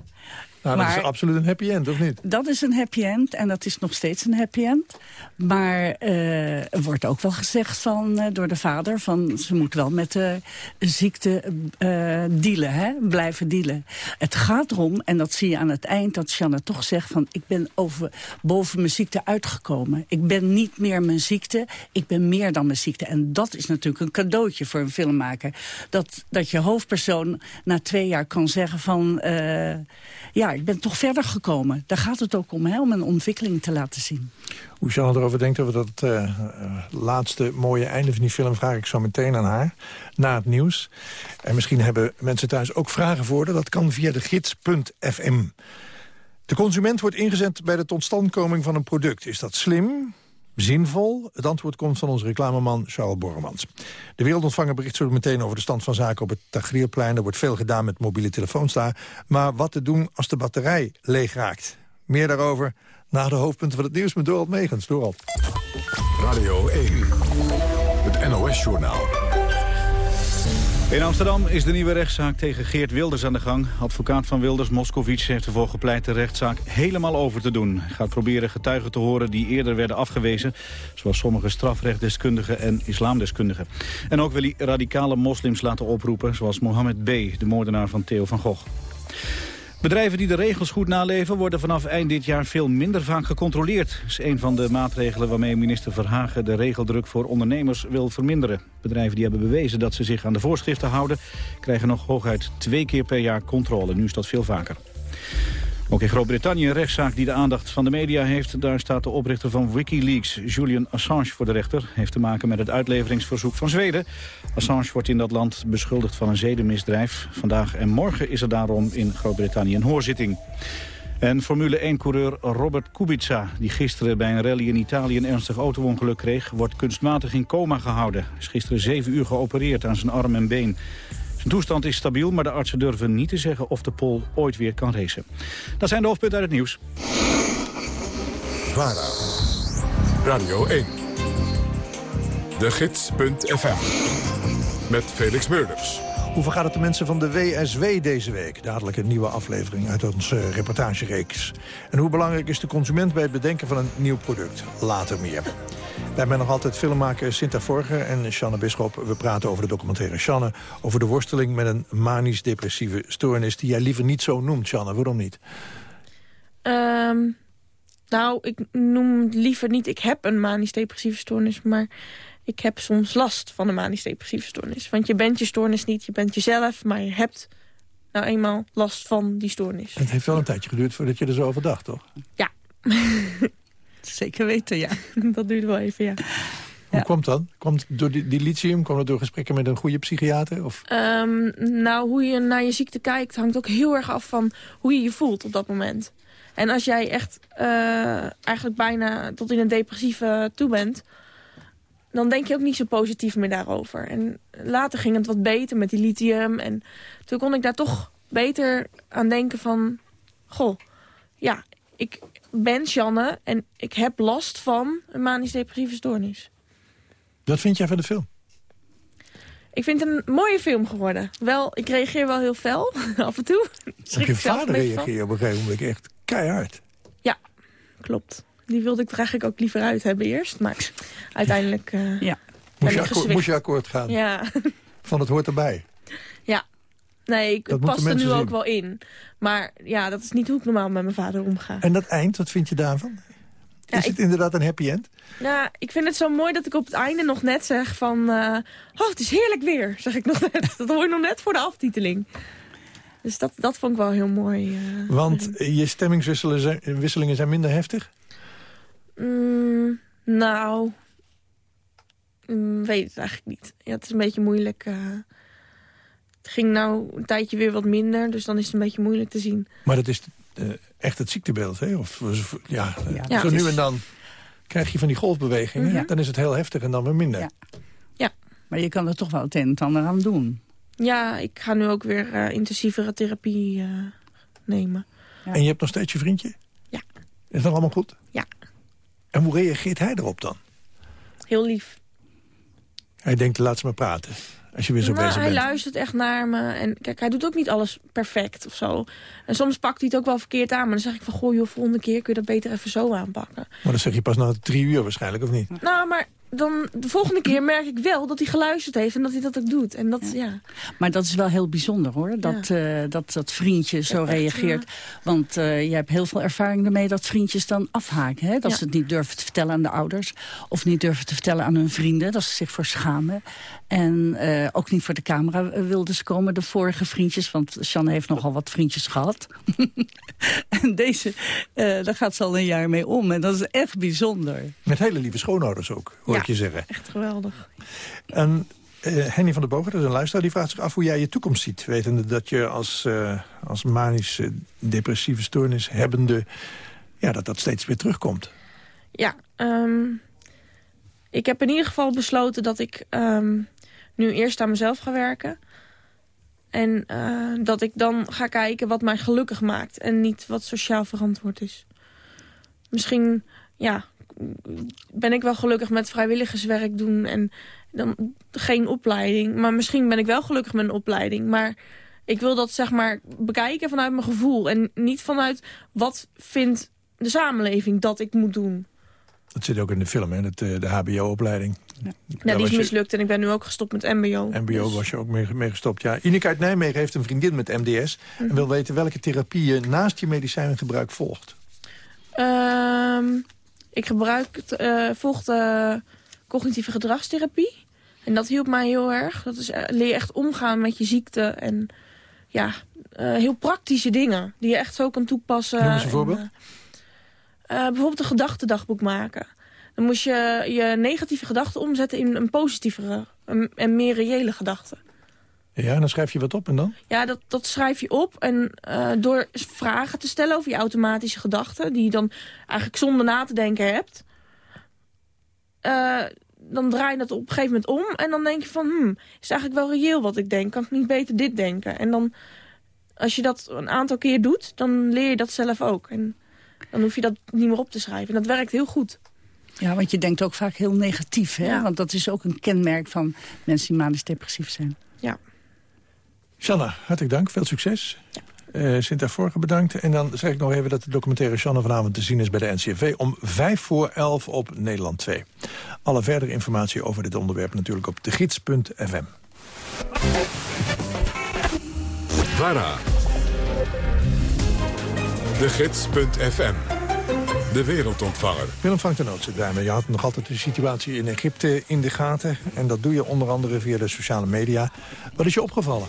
Nou, maar, dat is absoluut een happy end, of niet? Dat is een happy end en dat is nog steeds een happy end. Maar uh, er wordt ook wel gezegd van, uh, door de vader... van ze moet wel met de ziekte uh, dealen, hè? blijven dealen. Het gaat erom, en dat zie je aan het eind... dat Shanna toch zegt van... ik ben over, boven mijn ziekte uitgekomen. Ik ben niet meer mijn ziekte, ik ben meer dan mijn ziekte. En dat is natuurlijk een cadeautje voor een filmmaker. Dat, dat je hoofdpersoon na twee jaar kan zeggen van... ja, ik ben toch verder gekomen. Daar gaat het ook om, hè, om een ontwikkeling te laten zien. Hoe Jeanne erover denkt over dat uh, uh, laatste mooie einde van die film... vraag ik zo meteen aan haar, na het nieuws. En misschien hebben mensen thuis ook vragen voor haar. Dat kan via de gids.fm. De consument wordt ingezet bij de totstandkoming van een product. Is dat slim? Zinvol? Het antwoord komt van onze reclameman Charles Borremans. De wereldontvanger bericht zo meteen over de stand van zaken op het Tagrierplein. Er wordt veel gedaan met mobiele telefoons daar. Maar wat te doen als de batterij leeg raakt? Meer daarover na de hoofdpunten van het nieuws met Dorald Megens. Dorald. Radio 1. Het NOS-journaal. In Amsterdam is de nieuwe rechtszaak tegen Geert Wilders aan de gang. Advocaat van Wilders, Moscovic, heeft ervoor gepleit de rechtszaak helemaal over te doen. Hij gaat proberen getuigen te horen die eerder werden afgewezen... zoals sommige strafrechtdeskundigen en islamdeskundigen. En ook wil hij radicale moslims laten oproepen... zoals Mohammed B., de moordenaar van Theo van Gogh. Bedrijven die de regels goed naleven worden vanaf eind dit jaar veel minder vaak gecontroleerd. Dat is een van de maatregelen waarmee minister Verhagen de regeldruk voor ondernemers wil verminderen. Bedrijven die hebben bewezen dat ze zich aan de voorschriften houden... krijgen nog hooguit twee keer per jaar controle. Nu is dat veel vaker. Ook in Groot-Brittannië een rechtszaak die de aandacht van de media heeft. Daar staat de oprichter van Wikileaks, Julian Assange, voor de rechter. Heeft te maken met het uitleveringsverzoek van Zweden. Assange wordt in dat land beschuldigd van een zedenmisdrijf. Vandaag en morgen is er daarom in Groot-Brittannië een hoorzitting. En Formule 1-coureur Robert Kubica, die gisteren bij een rally in Italië een ernstig auto-ongeluk kreeg, wordt kunstmatig in coma gehouden. Hij is gisteren zeven uur geopereerd aan zijn arm en been. Zijn toestand is stabiel, maar de artsen durven niet te zeggen of de Pol ooit weer kan racen. Dat zijn de hoofdpunten uit het nieuws. VARA. Radio 1. De Gids.fm. Met Felix Meurders. Hoe vergaat het de mensen van de WSW deze week? Dadelijk een nieuwe aflevering uit onze reportagereeks. En hoe belangrijk is de consument bij het bedenken van een nieuw product? Later meer. Wij zijn nog altijd filmmaker Sinta Vorger en Shanne Bisschop. We praten over de documentaire Shanne. Over de worsteling met een manisch-depressieve stoornis... die jij liever niet zo noemt, Shanne. Waarom niet? Ehm, nou, ik noem liever niet... ik heb een manisch-depressieve stoornis... maar ik heb soms last van een manisch-depressieve stoornis. Want je bent je stoornis niet, je bent jezelf... maar je hebt nou eenmaal last van die stoornis. Het heeft wel een tijdje geduurd voordat je er zo over dacht, toch? Ja. *laughs* Zeker weten, ja. *laughs* dat duurt wel even, ja. Hoe komt dat? Komt het door die, die lithium? Komt het door gesprekken met een goede psychiater? Of? Ehm, nou, hoe je naar je ziekte kijkt hangt ook heel erg af van hoe je je voelt op dat moment. En als jij echt uh, eigenlijk bijna tot in een depressieve toe bent... dan denk je ook niet zo positief meer daarover. En later ging het wat beter met die lithium. En toen kon ik daar toch beter aan denken van... Goh, ja, ik ben Sjanne en ik heb last van een manisch-depressieve stoornis. Wat vind jij van de film? Ik vind het een mooie film geworden. Wel, ik reageer wel heel fel, *laughs* af en toe. Ook je vader reageert op een gegeven moment echt keihard. Ja, klopt. Die wilde ik er eigenlijk ook liever uit hebben eerst. Maar uiteindelijk... Uh, ja. Moest je, akkoord, moest je, akkoord, gaan? Ja. Van het hoort erbij? Ja. Nee, ik pas er nu zien. ook wel in. Maar ja, dat is niet hoe ik normaal met mijn vader omga. En dat eind, wat vind je daarvan? is het inderdaad een happy end? Ja, ik vind het zo mooi dat ik op het einde nog net zeg van... Uh, oh, het is heerlijk weer, zeg ik nog net. dat hoor je nog net voor de aftiteling. Dus dat, dat vond ik wel heel mooi. Uh, Want je stemmingswisselingen zijn minder heftig? Mm, nou, mm, weet het eigenlijk niet. Ja, het is een beetje moeilijk... Uh, het ging nou een tijdje weer wat minder, dus dan is het een beetje moeilijk te zien. Maar dat is uh, echt het ziektebeeld, hè? Of, ja, ja zo nu en dan krijg je van die golfbewegingen. Ja. Dan is het heel heftig en dan weer minder. Ja. ja. Maar je kan er toch wel het een en ander aan doen. Ja, ik ga nu ook weer uh, intensievere therapie uh, nemen. En je hebt nog steeds je vriendje? Ja. Is dat allemaal goed? Ja. En hoe reageert hij erop dan? Heel lief. Hij denkt, laat ze maar praten. Als je weer zo nou, bezig hij bent. luistert echt naar me. En kijk, hij doet ook niet alles perfect of zo. En soms pakt hij het ook wel verkeerd aan. Maar dan zeg ik van, goh joh, volgende keer kun je dat beter even zo aanpakken. Maar dat zeg je pas na drie uur waarschijnlijk, of niet? Nou, maar dan de volgende keer merk ik wel dat hij geluisterd heeft en dat hij dat ook doet. En dat, ja. ja. Maar dat is wel heel bijzonder hoor, dat ja. uh, dat, dat vriendje zo ja, reageert. Echt, Want uh, je hebt heel veel ervaring ermee dat vriendjes dan afhaken. Hè? Dat ze het niet durven te vertellen aan de ouders. Of niet durven te vertellen aan hun vrienden, dat ze zich voor schamen. En uh, ook niet voor de camera wilden ze komen, de vorige vriendjes. Want Sjanne heeft nogal wat vriendjes gehad. *laughs* en deze, daar gaat ze al een jaar mee om. En dat is echt bijzonder. Met hele lieve schoonouders ook, hoor ja, ik je zeggen. echt geweldig. En uh, Henny van der Bogen, dat is een luisteraar, die vraagt zich af hoe jij je toekomst ziet. Wetende dat je als, uh, als manische depressieve stoornis hebbende... Ja, dat dat steeds weer terugkomt. Ja, um, ik heb in ieder geval besloten dat ik um, nu eerst aan mezelf ga werken. En uh, dat ik dan ga kijken wat mij gelukkig maakt. En niet wat sociaal verantwoord is. Misschien, ja, ben ik wel gelukkig met vrijwilligerswerk doen en dan geen opleiding. Maar misschien ben ik wel gelukkig met een opleiding. Maar ik wil dat zeg maar bekijken vanuit mijn gevoel. En niet vanuit wat vindt de samenleving dat ik moet doen. Dat zit ook in de film, hè? Eh, de hbo-opleiding. Ja. Nou, die is mislukt en ik ben nu ook gestopt met mbo. Mbo dus- was je ook mee, mee, gestopt, ja. Ineke uit Nijmegen heeft een vriendin met MDS... en mhm. wil weten welke therapie je naast je medicijnengebruik volgt. Um, ik gebruik, uh, volgde cognitieve gedragstherapie. En dat hielp mij heel erg. Dat is, uh, leer echt omgaan met je ziekte en ja, uh, heel praktische dingen die je echt zo kan toepassen. Noem eens een voorbeeld. bijvoorbeeld een gedachtendagboek maken. Dan moest je je negatieve gedachten omzetten in een positievere en meer reële gedachte. Ja, en dan schrijf je wat op en dan? Ja, dat, dat schrijf je op. En uh, door vragen te stellen over je automatische gedachten... die je dan eigenlijk zonder na te denken hebt... Uh, dan draai je dat op een gegeven moment om. En dan denk je van, hmm, is eigenlijk wel reëel wat ik denk? Kan ik niet beter dit denken? En dan, als je dat een aantal keer doet, dan leer je dat zelf ook. En dan hoef je dat niet meer op te schrijven. En dat werkt heel goed. Ja, want je denkt ook vaak heel negatief, hè? Ja. Want dat is ook een kenmerk van mensen die manisch depressief zijn. Shanna, hartelijk dank. Veel succes. Ja. Uh, Sinta Vorige bedankt. En dan zeg ik nog even dat de documentaire Shanna vanavond te zien is bij de NCRV... om vijf voor elf op Nederland 2. Alle verdere informatie over dit onderwerp natuurlijk op degids.fm. VARA. De Gids.fm de wereldontvanger. Willem van den bij me. Je had nog altijd de situatie in Egypte in de gaten. En dat doe je onder andere via de sociale media. Wat is je opgevallen?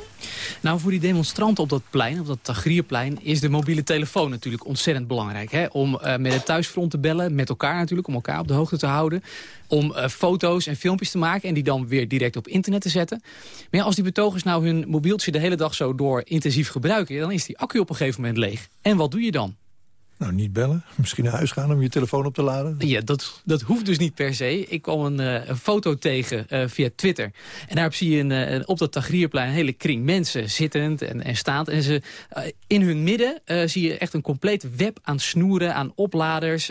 Nou, voor die demonstranten op dat plein, op dat Tagrierplein... is de mobiele telefoon natuurlijk ontzettend belangrijk. Hè? Om uh, met het thuisfront te bellen, met elkaar natuurlijk... om elkaar op de hoogte te houden. Om uh, foto's en filmpjes te maken en die dan weer direct op internet te zetten. Maar ja, als die betogers nou hun mobieltje de hele dag zo door intensief gebruiken... dan is die accu op een gegeven moment leeg. En wat doe je dan? Nou, niet bellen. Misschien naar huis gaan om je telefoon op te laden. Ja, dat, dat hoeft dus niet per se. Ik kwam een, uh, een foto tegen uh, via Twitter. En daar zie je een, uh, op dat Tagrierplein een hele kring mensen zittend en, en staand. En ze, in hun midden zie je echt een compleet web aan snoeren, aan opladers,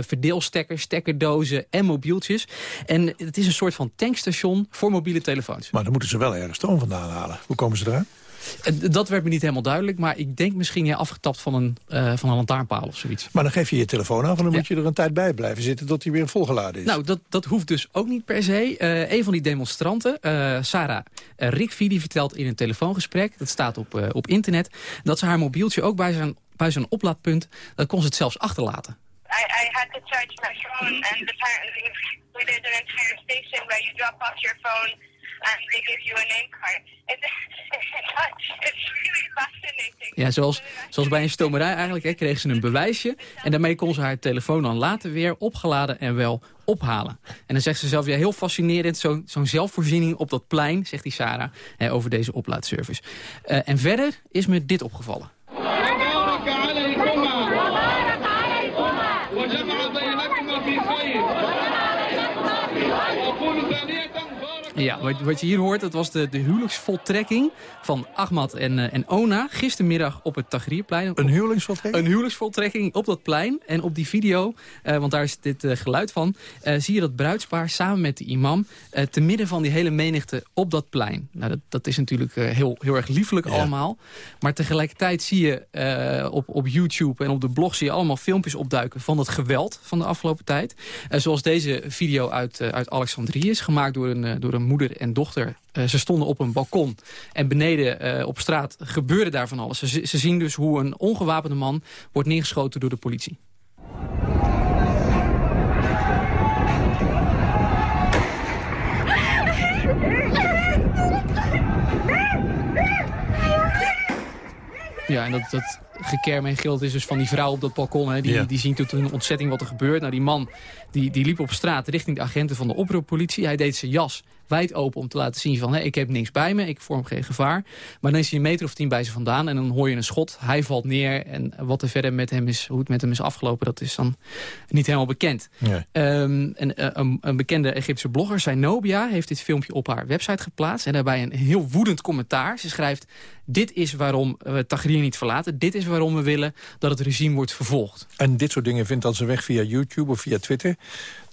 verdeelstekkers, stekkerdozen en mobieltjes. En het is een soort van tankstation voor mobiele telefoons. Maar dan moeten ze wel ergens stroom vandaan halen. Hoe komen ze eruit? Eh, dat werd me niet helemaal duidelijk, maar ik denk misschien ja, afgetapt van een, uh, van een lantaarnpaal of zoiets. Maar dan geef je je telefoon af en dan moet je er een tijd bij blijven zitten tot hij weer volgeladen is. Nou, dat, dat hoeft dus ook niet per se. Uh, een van die demonstranten, uh, Sarah Rikvi, die vertelt in een telefoongesprek, dat staat op, op internet, dat ze haar mobieltje ook bij zijn, bij zijn oplaadpunt, dat kon ze het zelfs achterlaten. I, I had to charge my phone and apparently we did an entire station where you drop off your phone and they give you a name card. *laughs* It's, really fascinating. Ja, zoals, zoals bij een stomerij eigenlijk hè, kreeg ze een bewijsje. En daarmee kon ze haar telefoon dan later weer opgeladen en wel ophalen. En dan zegt ze zelf, ja, heel fascinerend, zo'n zo zelfvoorziening op dat plein, zegt die Sarah, hè, over deze oplaadservice. Uh, en verder is me dit opgevallen. Ja, wat, wat, je hier hoort, dat was de, de huwelijksvoltrekking van Ahmad en, uh, en Ona. Gistermiddag op het Tagrierplein. Een huwelijksvoltrekking? Een huwelijksvoltrekking op dat plein. En op die video, uh, want daar is dit uh, geluid van... zie je dat bruidspaar samen met de imam... te midden van die hele menigte op dat plein. Nou, dat, dat is natuurlijk heel, heel erg liefelijk ja. allemaal. Maar tegelijkertijd zie je op, op YouTube en op de blog... zie je allemaal filmpjes opduiken van het geweld van de afgelopen tijd. zoals deze video uit, uit Alexandrië is gemaakt door een, door een moeder en dochter. Uh, ze stonden op een balkon en beneden uh, op straat gebeurde daar van alles. Ze, ze zien dus hoe een ongewapende man wordt neergeschoten door de politie. Ja, en dat, dat gekerm en gild is dus van die vrouw op dat balkon. Hè, die, die zien toen ontzetting wat er gebeurt. Nou, die man die, die liep op straat richting de agenten van de oproeppolitie. Hij deed zijn jas wijd open om te laten zien van... Hé, ik heb niks bij me, ik vorm geen gevaar. Maar dan is hij een meter of tien bij ze vandaan en dan hoor je een schot. Hij valt neer en wat er verder met hem is, hoe het met hem is afgelopen... dat is dan niet helemaal bekend. Ehm, en, eh, een, een bekende Egyptische blogger, Zainobia, heeft dit filmpje op haar website geplaatst. En daarbij een heel woedend commentaar. Ze schrijft, dit is waarom we Tahrir niet verlaten. Dit is waarom we willen dat het regime wordt vervolgd. En dit soort dingen vindt dan zijn weg via YouTube of via Twitter.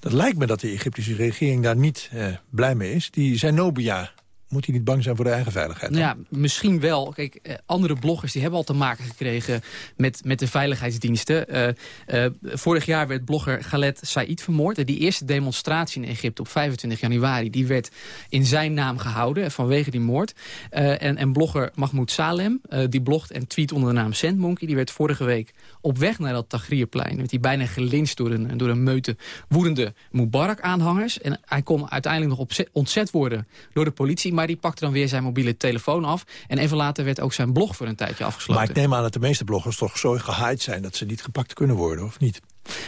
Dat lijkt me dat de Egyptische regering daar niet eh, blij mee is. Die Zenobia, moet hij niet bang zijn voor de eigen veiligheid? Ja, misschien wel. Kijk, eh, andere bloggers die hebben al te maken gekregen met, met de veiligheidsdiensten. Eh, eh, vorig jaar werd blogger Galet Said vermoord. En die eerste demonstratie in Egypte op 25 januari... die werd in zijn naam gehouden eh, vanwege die moord. En, en blogger Mahmoud Salem, die blogt en tweet onder de naam Sandmonkey... die werd vorige week op weg naar dat Tagrierplein. werd hij bijna gelinst door een, door een meute woedende Mubarak-aanhangers. En hij kon uiteindelijk nog ontzet worden door de politie... maar die pakte dan weer zijn mobiele telefoon af. En even later werd ook zijn blog voor een tijdje afgesloten. Maar ik neem aan dat de meeste bloggers toch zo gehaaid zijn... dat ze niet gepakt kunnen worden, of niet?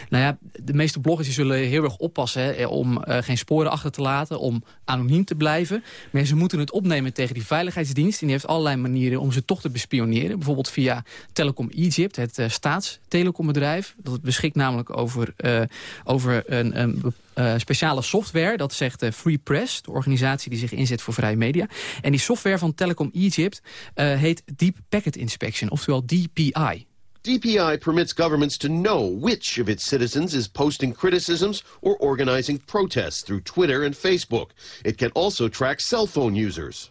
Nou ja, de meeste bloggers zullen heel erg oppassen hè, om eh, geen sporen achter te laten, om anoniem te blijven. Maar ze moeten het opnemen tegen die veiligheidsdienst. En die heeft allerlei manieren om ze toch te bespioneren. Bijvoorbeeld via Telecom Egypt, het eh, staatstelecombedrijf. Dat beschikt namelijk over, eh, over een, eh, speciale software. Dat zegt eh, Free Press, de organisatie die zich inzet voor vrije media. En die software van Telecom Egypt eh, heet Deep Packet Inspection, oftewel DPI. DPI permits governments to know which of its citizens is posting criticisms or organizing protests through Twitter and Facebook. It can also track cell phone users.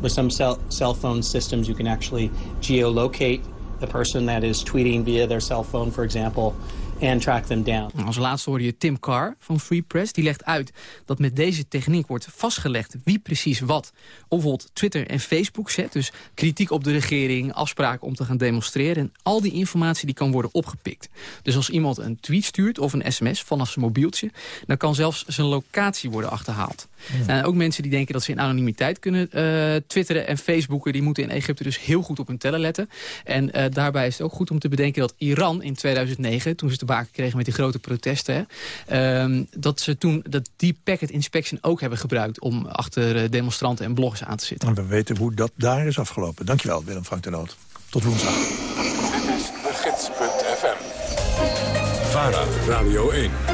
With some cell, cell phone systems, you can actually geolocate the person that is tweeting via their cell phone, for example, and track them down. Als laatste hoorde je Tim Carr van Free Press. Die legt uit dat met deze techniek wordt vastgelegd wie precies wat op bijvoorbeeld Twitter en Facebook zet. Dus kritiek op de regering, afspraken om te gaan demonstreren. En al die informatie die kan worden opgepikt. Dus als iemand een tweet stuurt of een sms vanaf zijn mobieltje... dan kan zelfs zijn locatie worden achterhaald. En ook mensen die denken dat ze in anonimiteit kunnen eh, twitteren en facebooken... die moeten in Egypte dus heel goed op hun tellen letten. En eh, daarbij is het ook goed om te bedenken dat Iran in 2009... toen ze te maken kregen met die grote protesten... hè, ehm, dat ze toen dat deep packet inspection ook hebben gebruikt... om achter eh, demonstranten en bloggers aan te zitten. En we weten hoe dat daar is afgelopen. Dankjewel, Willem Frank de Noot. Tot woensdag. Dit is de gids.fm. VARA, Radio 1.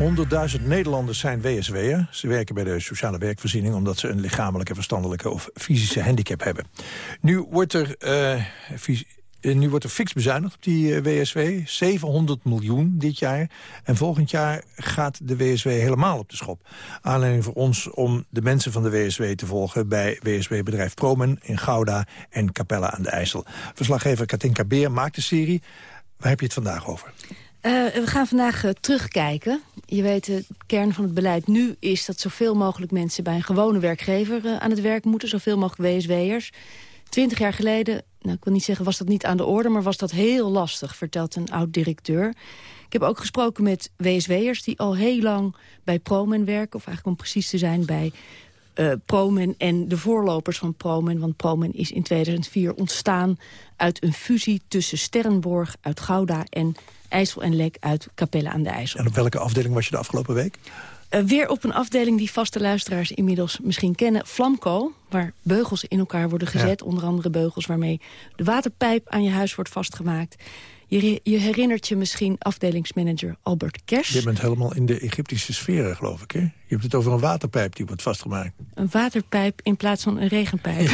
100.000 Nederlanders zijn WSW'er. Ze werken bij de sociale werkvoorziening... omdat ze een lichamelijke, verstandelijke of fysische handicap hebben. Nu wordt er, eh, eh, nu wordt er fix bezuinigd op die eh, WSW. 700 miljoen dit jaar. En volgend jaar gaat de WSW helemaal op de schop. Aanleiding voor ons om de mensen van de WSW te volgen... bij WSW-bedrijf Promen in Gouda en Capella aan de IJssel. Verslaggever Katinka Beer maakt de serie. Waar heb je het vandaag over? Eh, we gaan vandaag eh, terugkijken. Je weet, de kern van het beleid nu is dat zoveel mogelijk mensen... bij een gewone werkgever eh, aan het werk moeten. Zoveel mogelijk WSW'ers. Twintig jaar geleden, nou, ik wil niet zeggen was dat niet aan de orde... maar was dat heel lastig, vertelt een oud-directeur. Ik heb ook gesproken met WSW'ers die al heel lang bij Promen werken... of eigenlijk om precies te zijn bij eh, Promen en de voorlopers van Promen. Want Promen is in 2004 ontstaan uit een fusie tussen Sterrenborg uit Gouda... en IJssel en Lek uit Capelle aan de IJssel. En op welke afdeling was je de afgelopen week? Eh, weer op een afdeling die vaste luisteraars inmiddels misschien kennen. Flamco, waar beugels in elkaar worden gezet. Onder andere beugels waarmee de waterpijp aan je huis wordt vastgemaakt. Je, je herinnert je misschien afdelingsmanager Albert Kers. Je bent helemaal in de Egyptische sferen, geloof ik. Hè? Je hebt het over een waterpijp die wordt vastgemaakt. Een waterpijp in plaats van een regenpijp.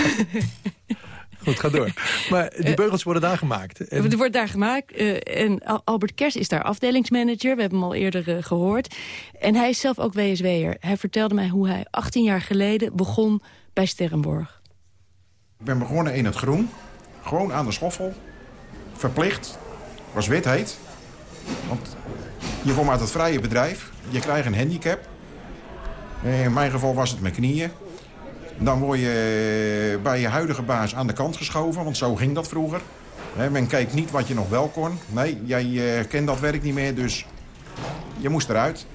Goed, ga door. Maar die beugels worden daar gemaakt. En Er wordt daar gemaakt. eh, en Al- Albert Kers is daar afdelingsmanager. We hebben hem al eerder eh, gehoord. En hij is zelf ook WSW'er. Hij vertelde mij hoe hij 18 jaar geleden begon bij Sterrenborg. Ik ben begonnen in het groen. Gewoon aan de schoffel. Verplicht. Was wit heet. Want je komt uit het vrije bedrijf. Je krijgt een handicap. Eh, In mijn geval was het mijn knieën. Dan word je bij je huidige baas aan de kant geschoven. Want zo ging dat vroeger. Men keek niet wat je nog wel kon. Nee, jij eh, kent dat werk niet meer, dus je moest eruit.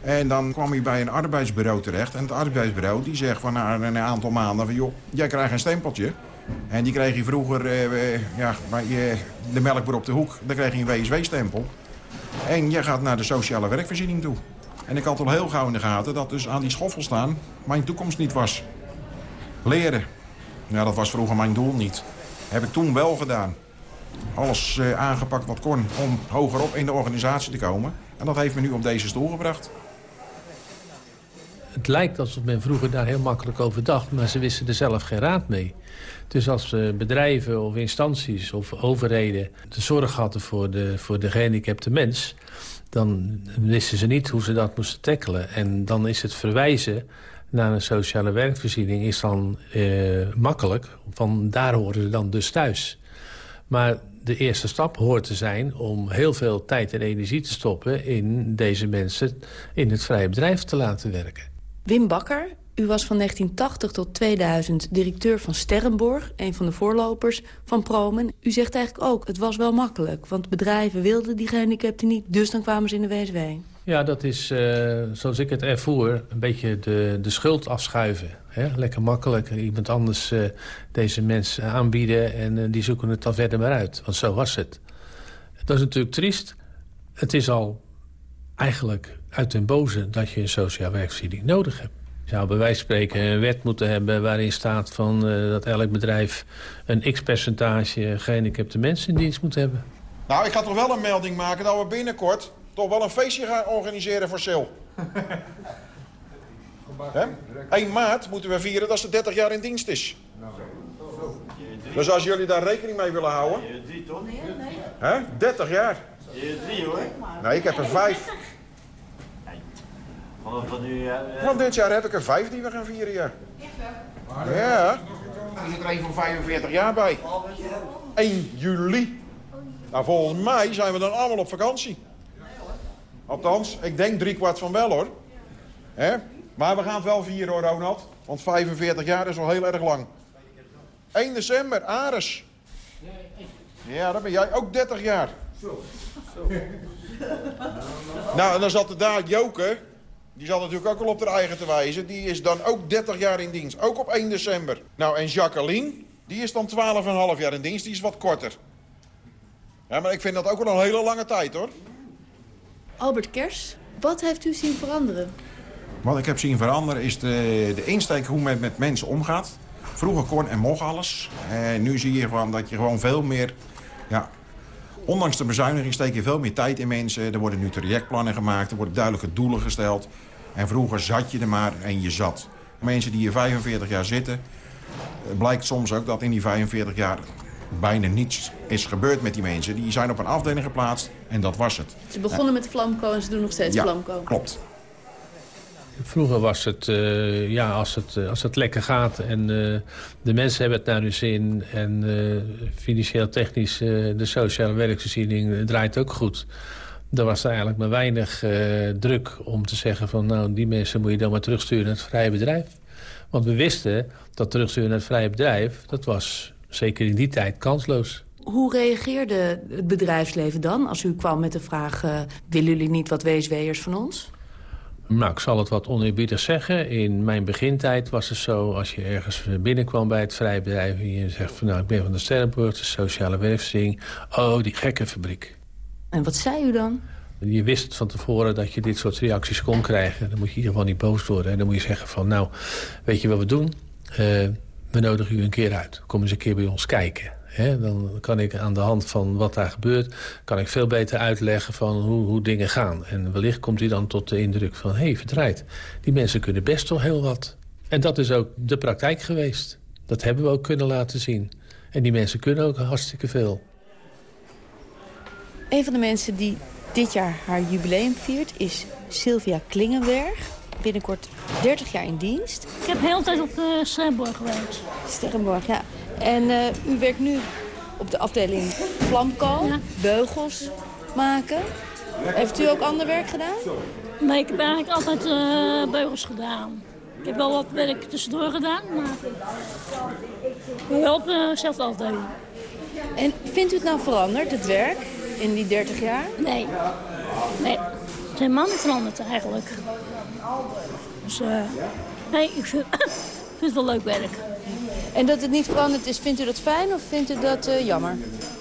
En dan kwam hij bij een arbeidsbureau terecht. En het arbeidsbureau die zegt van na een aantal maanden... van joh, jij krijgt een stempeltje. En die kreeg je vroeger eh, ja, bij eh, de melkboer op de hoek. Dan kreeg je een WSW-stempel. En je gaat naar de sociale werkvoorziening toe. En ik had al heel gauw in de gaten dat dus aan die schoffel staan mijn toekomst niet was. Leren. Ja, dat was vroeger mijn doel niet. Heb ik toen wel gedaan. Alles eh, aangepakt wat kon om hogerop in de organisatie te komen. En dat heeft me nu op deze stoel gebracht. Het lijkt alsof men vroeger daar heel makkelijk over dacht... maar ze wisten er zelf geen raad mee. Dus als eh, bedrijven of instanties of overheden de zorg hadden voor de, voor de gehandicapte mens... dan wisten ze niet hoe ze dat moesten tackelen. En dan is het verwijzen naar een sociale werkvoorziening is dan eh, makkelijk. Van daar horen ze dan dus thuis. Maar de eerste stap hoort te zijn om heel veel tijd en energie te stoppen... in deze mensen in het vrije bedrijf te laten werken. Wim Bakker, u was van 1980 tot 2000 directeur van Sterrenborg... een van de voorlopers van Promen. U zegt eigenlijk ook, het was wel makkelijk. Want bedrijven wilden die gehandicapten niet, dus dan kwamen ze in de WSW. Ja, dat is, uh, zoals ik het ervoer, een beetje de, de schuld afschuiven. Hè? Lekker makkelijk, iemand anders uh, deze mensen aanbieden... en uh, die zoeken het dan verder maar uit. Want zo was het. Dat is natuurlijk triest. Het is al eigenlijk uit den boze dat je een sociaal werkvoorziening nodig hebt. Je zou bij wijze van spreken een wet moeten hebben waarin staat van, dat elk bedrijf een x-percentage gehandicapte mensen in dienst moet hebben. Nou, ik ga toch wel een melding maken dat we binnenkort toch wel een feestje gaan organiseren voor Sil. *laughs* 1 maart moeten we vieren dat ze 30 jaar in dienst is. Dus als jullie daar rekening mee willen houden... Je drie toch? Hè? 30 jaar. Je drie hoor. Nee, ik heb er vijf. Van, nu, uh, van dit jaar heb ik er vijf die we gaan vieren, ja. Ja. Er zit er een van 45 jaar bij. 1 juli. Nou, volgens mij zijn we dan allemaal op vakantie. Althans, ik denk driekwart van wel, hoor. Hè? Maar we gaan het wel vieren, hoor, Ronald. Want 45 jaar is al heel erg lang. 1 december, Ares. Ja, dan ben jij ook 30 jaar. Zo. Nou, en dan zat er daar Joke. Die zat natuurlijk ook al op haar eigen te wijzen. Die is dan ook 30 jaar in dienst. Ook op 1 december. Nou, en Jacqueline, die is dan 12,5 jaar in dienst. Die is wat korter. Ja, maar ik vind dat ook wel een hele lange tijd, hoor. Albert Kers, wat heeft u zien veranderen? Wat ik heb zien veranderen is de, de insteek hoe men met mensen omgaat. Vroeger kon en mocht alles. En nu zie je van dat je gewoon veel meer... Ja, ondanks de bezuiniging steek je veel meer tijd in mensen. Er worden nu trajectplannen gemaakt, er worden duidelijke doelen gesteld. En vroeger zat je er maar en je zat. Mensen die hier 45 jaar zitten... blijkt soms ook dat in die 45 jaar bijna niets is gebeurd met die mensen. Die zijn op een afdeling geplaatst en dat was het. Ze begonnen met Flamco en ze doen nog steeds ja, Flamco. klopt. Vroeger was het, uh, ja, als het, als het lekker gaat en uh, de mensen hebben het naar hun zin... en uh, financieel technisch de sociale werkvoorziening draait ook goed... dan was er eigenlijk maar weinig druk om te zeggen van... nou, die mensen moet je dan maar terugsturen naar het vrije bedrijf. Want we wisten dat terugsturen naar het vrije bedrijf... dat was zeker in die tijd kansloos. Hoe reageerde het bedrijfsleven dan als u kwam met de vraag... Uh, willen jullie niet wat WSW'ers van ons? Nou, ik zal het wat oneerbiedig zeggen. In mijn begintijd was het zo, als je ergens binnenkwam bij het vrije bedrijf... en je zegt van, nou, ik ben van de Sterrenburg, de sociale werfsting. Oh, die gekke fabriek. En wat zei u dan? Je wist van tevoren dat je dit soort reacties kon krijgen. Dan moet je in ieder geval niet boos worden. En dan moet je zeggen van, nou, weet je wat we doen? Uh, we nodigen u een keer uit. Kom eens een keer bij ons kijken. dan kan ik aan de hand van wat daar gebeurt... kan ik veel beter uitleggen van hoe, hoe dingen gaan. En wellicht komt u dan tot de indruk van... hé, hey, verdraaid, die mensen kunnen best wel heel wat. En dat is ook de praktijk geweest. Dat hebben we ook kunnen laten zien. En die mensen kunnen ook hartstikke veel. Een van de mensen die dit jaar haar jubileum viert... is Sylvia Klingenberg binnenkort 30 jaar in dienst. Ik heb heel tijd op uh, Sterrenborg gewerkt. Sterrenborg, ja. En uh, u werkt nu op de afdeling Flamco, ja. beugels maken. Heeft u ook ander werk gedaan? Nee, ik heb eigenlijk altijd uh, beugels gedaan. Ik heb wel wat werk tussendoor gedaan, maar wel op dezelfde afdeling. En vindt u het nou veranderd, het werk, in die 30 jaar? Nee. Nee, helemaal niet veranderd eigenlijk. Dus uh, nee, ik vind, *coughs* vind, het wel leuk werk. En dat het niet veranderd is, vindt u dat fijn of vindt u dat uh, jammer?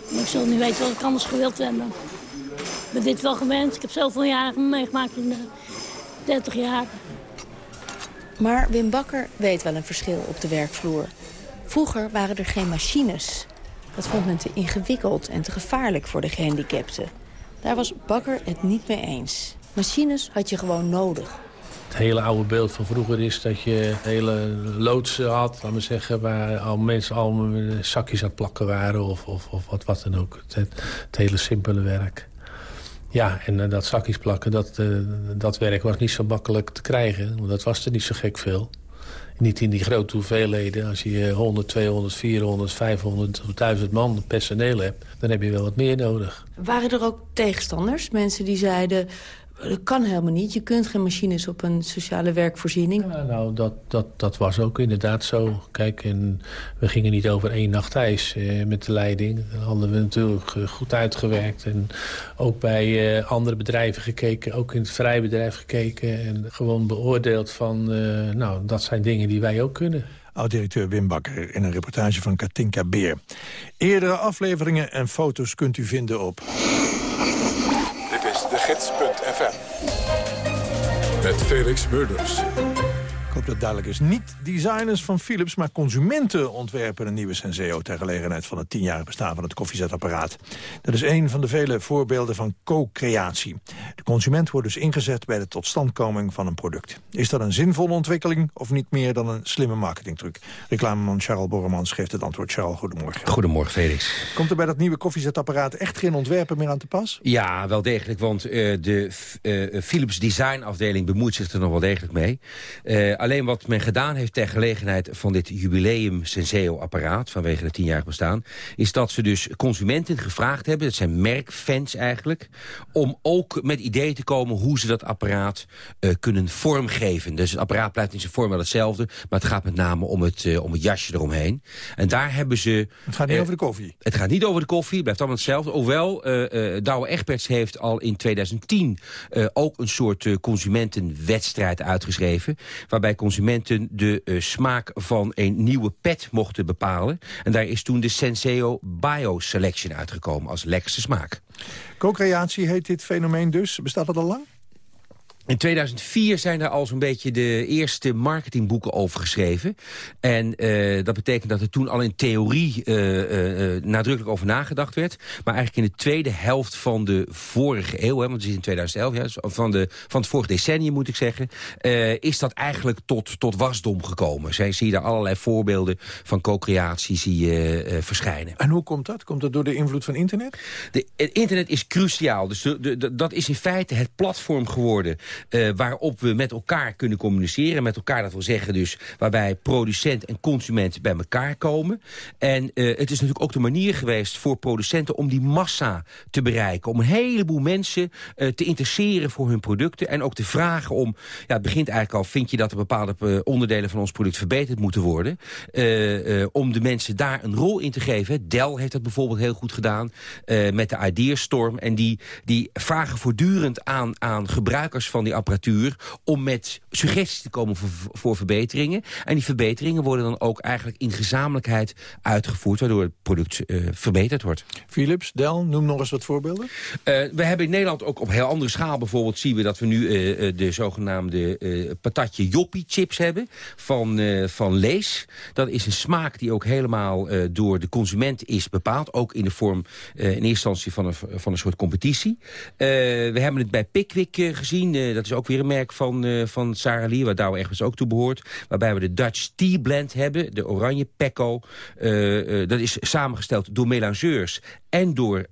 Ik zal niet weten wat ik anders gewild heb. Ik ben dit wel gewend. Ik heb zoveel jaren meegemaakt in de, 30 jaar. Maar Wim Bakker weet wel een verschil op de werkvloer. Vroeger waren er geen machines. Dat vond men te ingewikkeld en te gevaarlijk voor de gehandicapten. Daar was Bakker het niet mee eens. Machines had je gewoon nodig. Het hele oude beeld van vroeger is dat je hele loodsen had, zeggen, waar al mensen al zakjes aan het plakken waren of, of, of wat, wat dan ook. Het, het hele simpele werk. Ja, en uh, dat zakjes plakken, dat, uh, dat werk was niet zo makkelijk te krijgen. Want dat was er niet zo gek veel. Niet in die grote hoeveelheden. Als je 100, 200, 400, 500 of 1000 man personeel hebt... dan heb je wel wat meer nodig. Waren er ook tegenstanders? Mensen die zeiden... Dat kan helemaal niet. Je kunt geen machines op een sociale werkvoorziening. Ja, nou, dat, dat, dat was ook inderdaad zo. Kijk, en we gingen niet over één nacht ijs eh, met de leiding. Dat hadden we natuurlijk eh, goed uitgewerkt. En ook bij eh, andere bedrijven gekeken. Ook in het vrijbedrijf gekeken. En gewoon beoordeeld van, eh, nou, dat zijn dingen die wij ook kunnen. Oud-directeur Wim Bakker in een reportage van Katinka Beer. Eerdere afleveringen en foto's kunt u vinden op Met Felix Murders. Hoop dat het duidelijk is. Niet designers van Philips, maar consumenten ontwerpen een nieuwe Senseo... ter gelegenheid van het tienjarige bestaan van het koffiezetapparaat. Dat is een van de vele voorbeelden van co-creatie. De consument wordt dus ingezet bij de totstandkoming van een product. Is dat een zinvolle ontwikkeling of niet meer dan een slimme marketingtruc? Reclameman Charles Borremans geeft het antwoord. Charles, goedemorgen. Goedemorgen, Felix. Komt er bij dat nieuwe koffiezetapparaat echt geen ontwerpen meer aan te pas? Ja, wel degelijk, want uh, de uh, Philips Design afdeling bemoeit zich er nog wel degelijk mee. Uh, alleen wat men gedaan heeft ter gelegenheid van dit jubileum Senseo-apparaat... vanwege het tienjarig bestaan... is dat ze dus consumenten gevraagd hebben... dat zijn merkfans eigenlijk... om ook met ideeën te komen hoe ze dat apparaat uh, kunnen vormgeven. Dus het apparaat blijft in zijn vorm wel hetzelfde... maar het gaat met name om het, uh, om het jasje eromheen. En daar hebben ze... Het gaat niet uh, over de koffie? Het gaat niet over de koffie, het blijft allemaal hetzelfde. Hoewel, Douwe Egberts heeft al in 2010 ook een soort consumentenwedstrijd uitgeschreven... waarbij consumenten de uh, smaak van een nieuwe pet mochten bepalen. En daar is toen de Senseo Bio Selection uitgekomen als lekkerste smaak. Co-creatie heet dit fenomeen dus. Bestaat dat al lang? In 2004 zijn er al zo'n beetje de eerste marketingboeken over geschreven. En uh, dat betekent dat er toen al in theorie uh, uh, nadrukkelijk over nagedacht werd. Maar eigenlijk in de tweede helft van de vorige eeuw, hè, want het is in 2011, ja, van, de, van het vorige decennium moet ik zeggen, is dat eigenlijk tot, tot wasdom gekomen. Zij zie je daar allerlei voorbeelden van co-creatie zie je verschijnen. En hoe komt dat? Komt dat door de invloed van internet? De, het internet is cruciaal. Dus de, dat is in feite het platform geworden uh, waarop we met elkaar kunnen communiceren. Met elkaar, dat wil zeggen dus, waarbij producent en consument bij elkaar komen. En uh, het is natuurlijk ook de manier geweest voor producenten om die massa te bereiken. Om een heleboel mensen uh, te interesseren voor hun producten. En ook te vragen om, ja, het begint eigenlijk al, vind je dat er bepaalde onderdelen van ons product verbeterd moeten worden. om de mensen daar een rol in te geven. Dell heeft dat bijvoorbeeld heel goed gedaan met de Ideastorm. En die, die vragen voortdurend aan, aan gebruikers van die apparatuur... om met suggesties te komen voor, voor, verbeteringen. En die verbeteringen worden dan ook eigenlijk in gezamenlijkheid uitgevoerd... waardoor het product uh, verbeterd wordt. Philips, Dell, noem nog eens wat voorbeelden. Uh, we hebben in Nederland ook op heel andere schaal bijvoorbeeld... zien we dat we nu uh, de zogenaamde patatje joppie chips hebben van, van Lees. Dat is een smaak die ook helemaal door de consument is bepaald. Ook in de vorm in eerste instantie van een, van een soort competitie. we hebben het bij Pickwick gezien dat is ook weer een merk van, uh, van Sarah Lee, waar Douwe Egberts ook toe behoort. Waarbij we de Dutch Tea Blend hebben, de oranje Pecco. Uh, uh, dat is samengesteld door melangeurs en door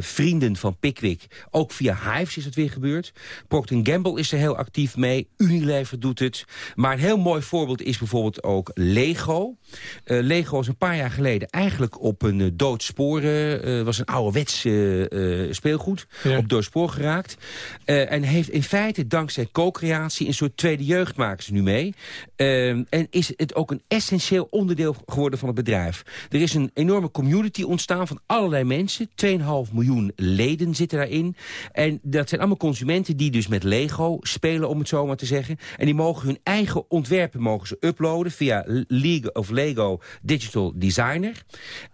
vrienden van Pickwick. Ook via Hives is het weer gebeurd. Procter Gamble is er heel actief mee. Unilever doet het. Maar een heel mooi voorbeeld is bijvoorbeeld ook Lego. Lego is een paar jaar geleden eigenlijk op een dood spoor... was een ouderwets speelgoed. Ja. Op dood spoor geraakt. en heeft in feite dankzij co-creatie een soort tweede jeugd maken ze nu mee. En is het ook een essentieel onderdeel geworden van het bedrijf. Er is een enorme community ontstaan van allerlei mensen. 2,5 miljoen leden zitten daarin. En dat zijn allemaal consumenten die dus met Lego spelen, om het zo maar te zeggen. En die mogen hun eigen ontwerpen mogen ze uploaden via League of Lego Digital Designer.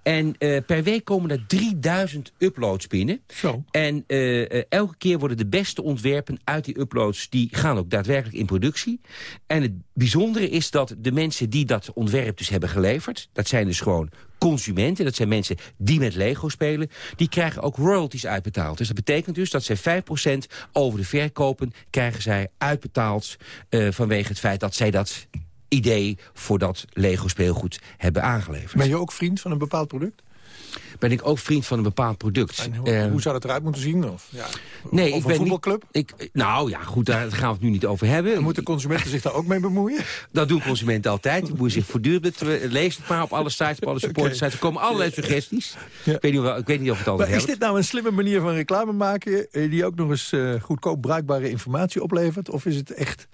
En uh, per week komen er 3000 uploads binnen. Zo. En uh, elke keer worden de beste ontwerpen uit die die uploads die gaan ook daadwerkelijk in productie. En het bijzondere is dat de mensen die dat ontwerp dus hebben geleverd... dat zijn dus gewoon consumenten, dat zijn mensen die met Lego spelen... die krijgen ook royalties uitbetaald. Dus dat betekent dus dat zij 5% over de verkopen... krijgen zij uitbetaald uh, vanwege het feit dat zij dat idee... voor dat Lego speelgoed hebben aangeleverd. Ben je ook vriend van een bepaald product? Ben ik ook vriend van een bepaald product. hoe, uh, hoe, zou dat eruit moeten zien? Of, ja, nee, of ik een ben voetbalclub? Niet, ik, nou ja, goed, daar gaan we het nu niet over hebben. En moeten consumenten zich daar ook mee bemoeien? Dat doen consumenten altijd. Die moeten zich voortdurend... Lees het maar op alle sites, op alle supporters sites. Er komen allerlei suggesties. Ja. Ik, weet niet of, ik weet niet of het altijd helpt. Is dit nou een slimme manier van reclame maken... Eh, die ook nog eens uh, goedkoop bruikbare informatie oplevert? Of is het echt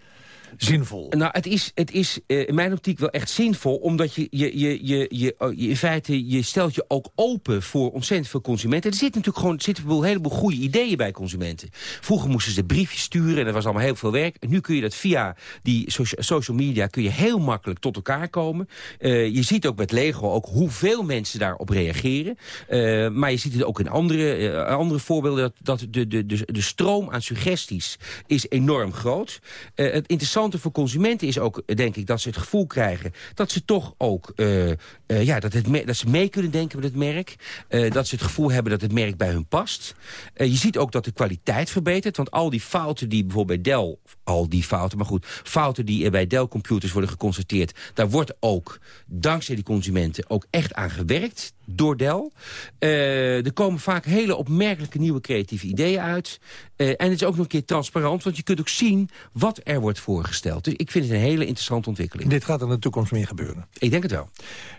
zinvol? Nou, het is, het is uh, in mijn optiek wel echt zinvol... omdat je, je, je, je, je, je, in feite je stelt je ook open voor ontzettend veel consumenten. Er zitten natuurlijk gewoon zitten een heleboel goede ideeën bij consumenten. Vroeger moesten ze briefjes sturen en dat was allemaal heel veel werk. Nu kun je dat via die social media kun je heel makkelijk tot elkaar komen. Uh, je ziet ook met Lego ook hoeveel mensen daarop reageren. Uh, maar je ziet het ook in andere, andere voorbeelden... dat, dat de, de, de, de stroom aan suggesties is enorm groot. het interessante voor consumenten is ook, denk ik, dat ze het gevoel krijgen... dat ze toch ook uh, uh, ja, dat, het, dat ze mee kunnen denken met het merk. Uh, dat ze het gevoel hebben dat het merk bij hun past. je ziet ook dat de kwaliteit verbetert. Want al die fouten die bijvoorbeeld bij Dell... al die fouten, maar goed, fouten die bij Dell-computers worden geconstateerd... daar wordt ook, dankzij die consumenten, ook echt aan gewerkt door Dell. Uh, er komen vaak hele opmerkelijke nieuwe creatieve ideeën uit. Uh, en het is ook nog een keer transparant, want je kunt ook zien wat er wordt voorgesteld. Dus ik vind het een hele interessante ontwikkeling. Dit gaat er in de toekomst meer gebeuren? Ik denk het wel.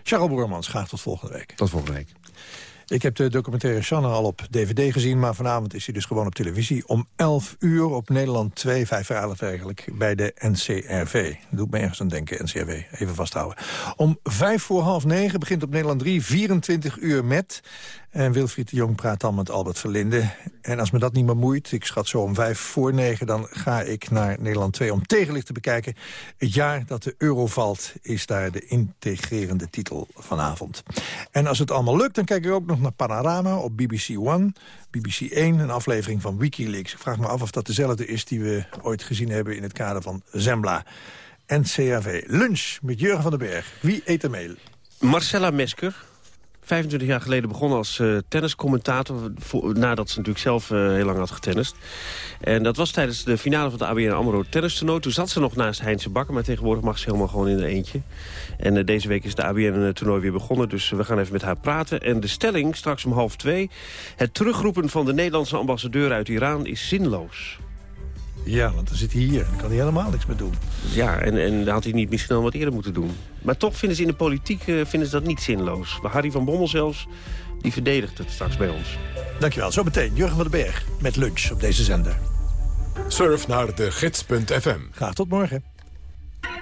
Charles Boermans, graag tot volgende week. Tot volgende week. Ik heb de documentaire Shanna al op DVD gezien... maar vanavond is hij dus gewoon op televisie. Om 11 uur op Nederland 2, 5 voor 11 eigenlijk, bij de NCRV. Doet me ergens aan denken, NCRV. Even vasthouden. Om 5 voor half 9 begint op Nederland 3 24 uur met... En Wilfried de Jong praat dan met Albert Verlinde. En als me dat niet meer moeit, ik schat zo om vijf voor negen... dan ga ik naar Nederland 2 om tegenlicht te bekijken. Het jaar dat de euro valt is daar de integrerende titel vanavond. En als het allemaal lukt, dan kijk ik ook nog naar Panorama op BBC One... BBC 1, een aflevering van Wikileaks. Ik vraag me af of dat dezelfde is die we ooit gezien hebben... in het kader van Zembla. NCRV. Lunch met Jurgen van den Berg. Wie eet er mee? Marcella Mesker, 25 jaar geleden begonnen als uh, tenniscommentator... nadat ze natuurlijk zelf uh, heel lang had getennist. En dat was tijdens de finale van de ABN AMRO tennistoernooi. Toen zat ze nog naast Heinze Bakker, maar tegenwoordig mag ze helemaal gewoon in een eentje. En uh, deze week is de ABN-toernooi weer begonnen, dus we gaan even met haar praten. En de stelling, straks om half twee... het terugroepen van de Nederlandse ambassadeur uit Iran is zinloos. Ja, want dan zit hij hier. Dan kan hij helemaal niks meer doen. Ja, en, en had hij niet misschien al wat eerder moeten doen. Maar toch vinden ze in de politiek uh, vinden ze dat niet zinloos. Harry van Bommel zelfs, die verdedigt het straks bij ons. Dankjewel. Zo meteen Jurgen van den Berg met lunch op deze zender. Surf naar de gids.fm. Graag tot morgen.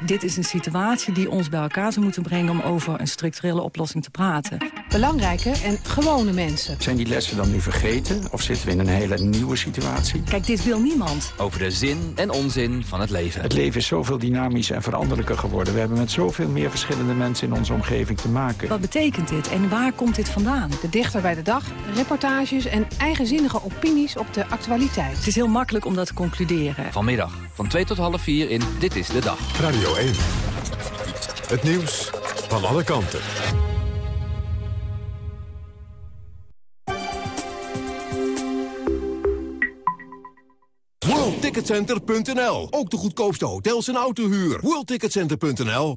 Dit is een situatie die ons bij elkaar zou moeten brengen... om over een structurele oplossing te praten. Belangrijke en gewone mensen. Zijn die lessen dan nu vergeten? Of zitten we in een hele nieuwe situatie? Kijk, dit wil niemand. Over de zin en onzin van het leven. Het leven is zoveel dynamischer en veranderlijker geworden. We hebben met zoveel meer verschillende mensen in onze omgeving te maken. Wat betekent dit en waar komt dit vandaan? De dichter bij de dag, reportages en eigenzinnige opinies op de actualiteit. Het is heel makkelijk om dat te concluderen. Vanmiddag van 2 tot half 4 in Dit is de Dag. Radio 1. Het nieuws van alle kanten. WorldTicketCenter.nl. Ook de goedkoopste hotels en autohuur. WorldTicketCenter.nl.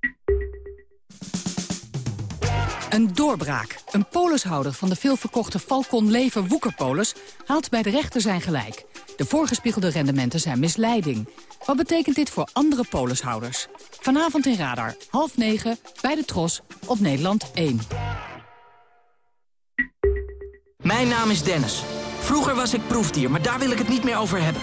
Een doorbraak. Een polishouder van de veelverkochte Falcon Lever Woekerpolis... haalt bij de rechter zijn gelijk. De voorgespiegelde rendementen zijn misleiding. Wat betekent dit voor andere polishouders? Vanavond in Radar, half negen, bij de Tros, op Nederland 1. Mijn naam is Dennis. Vroeger was ik proefdier, maar daar wil ik het niet meer over hebben.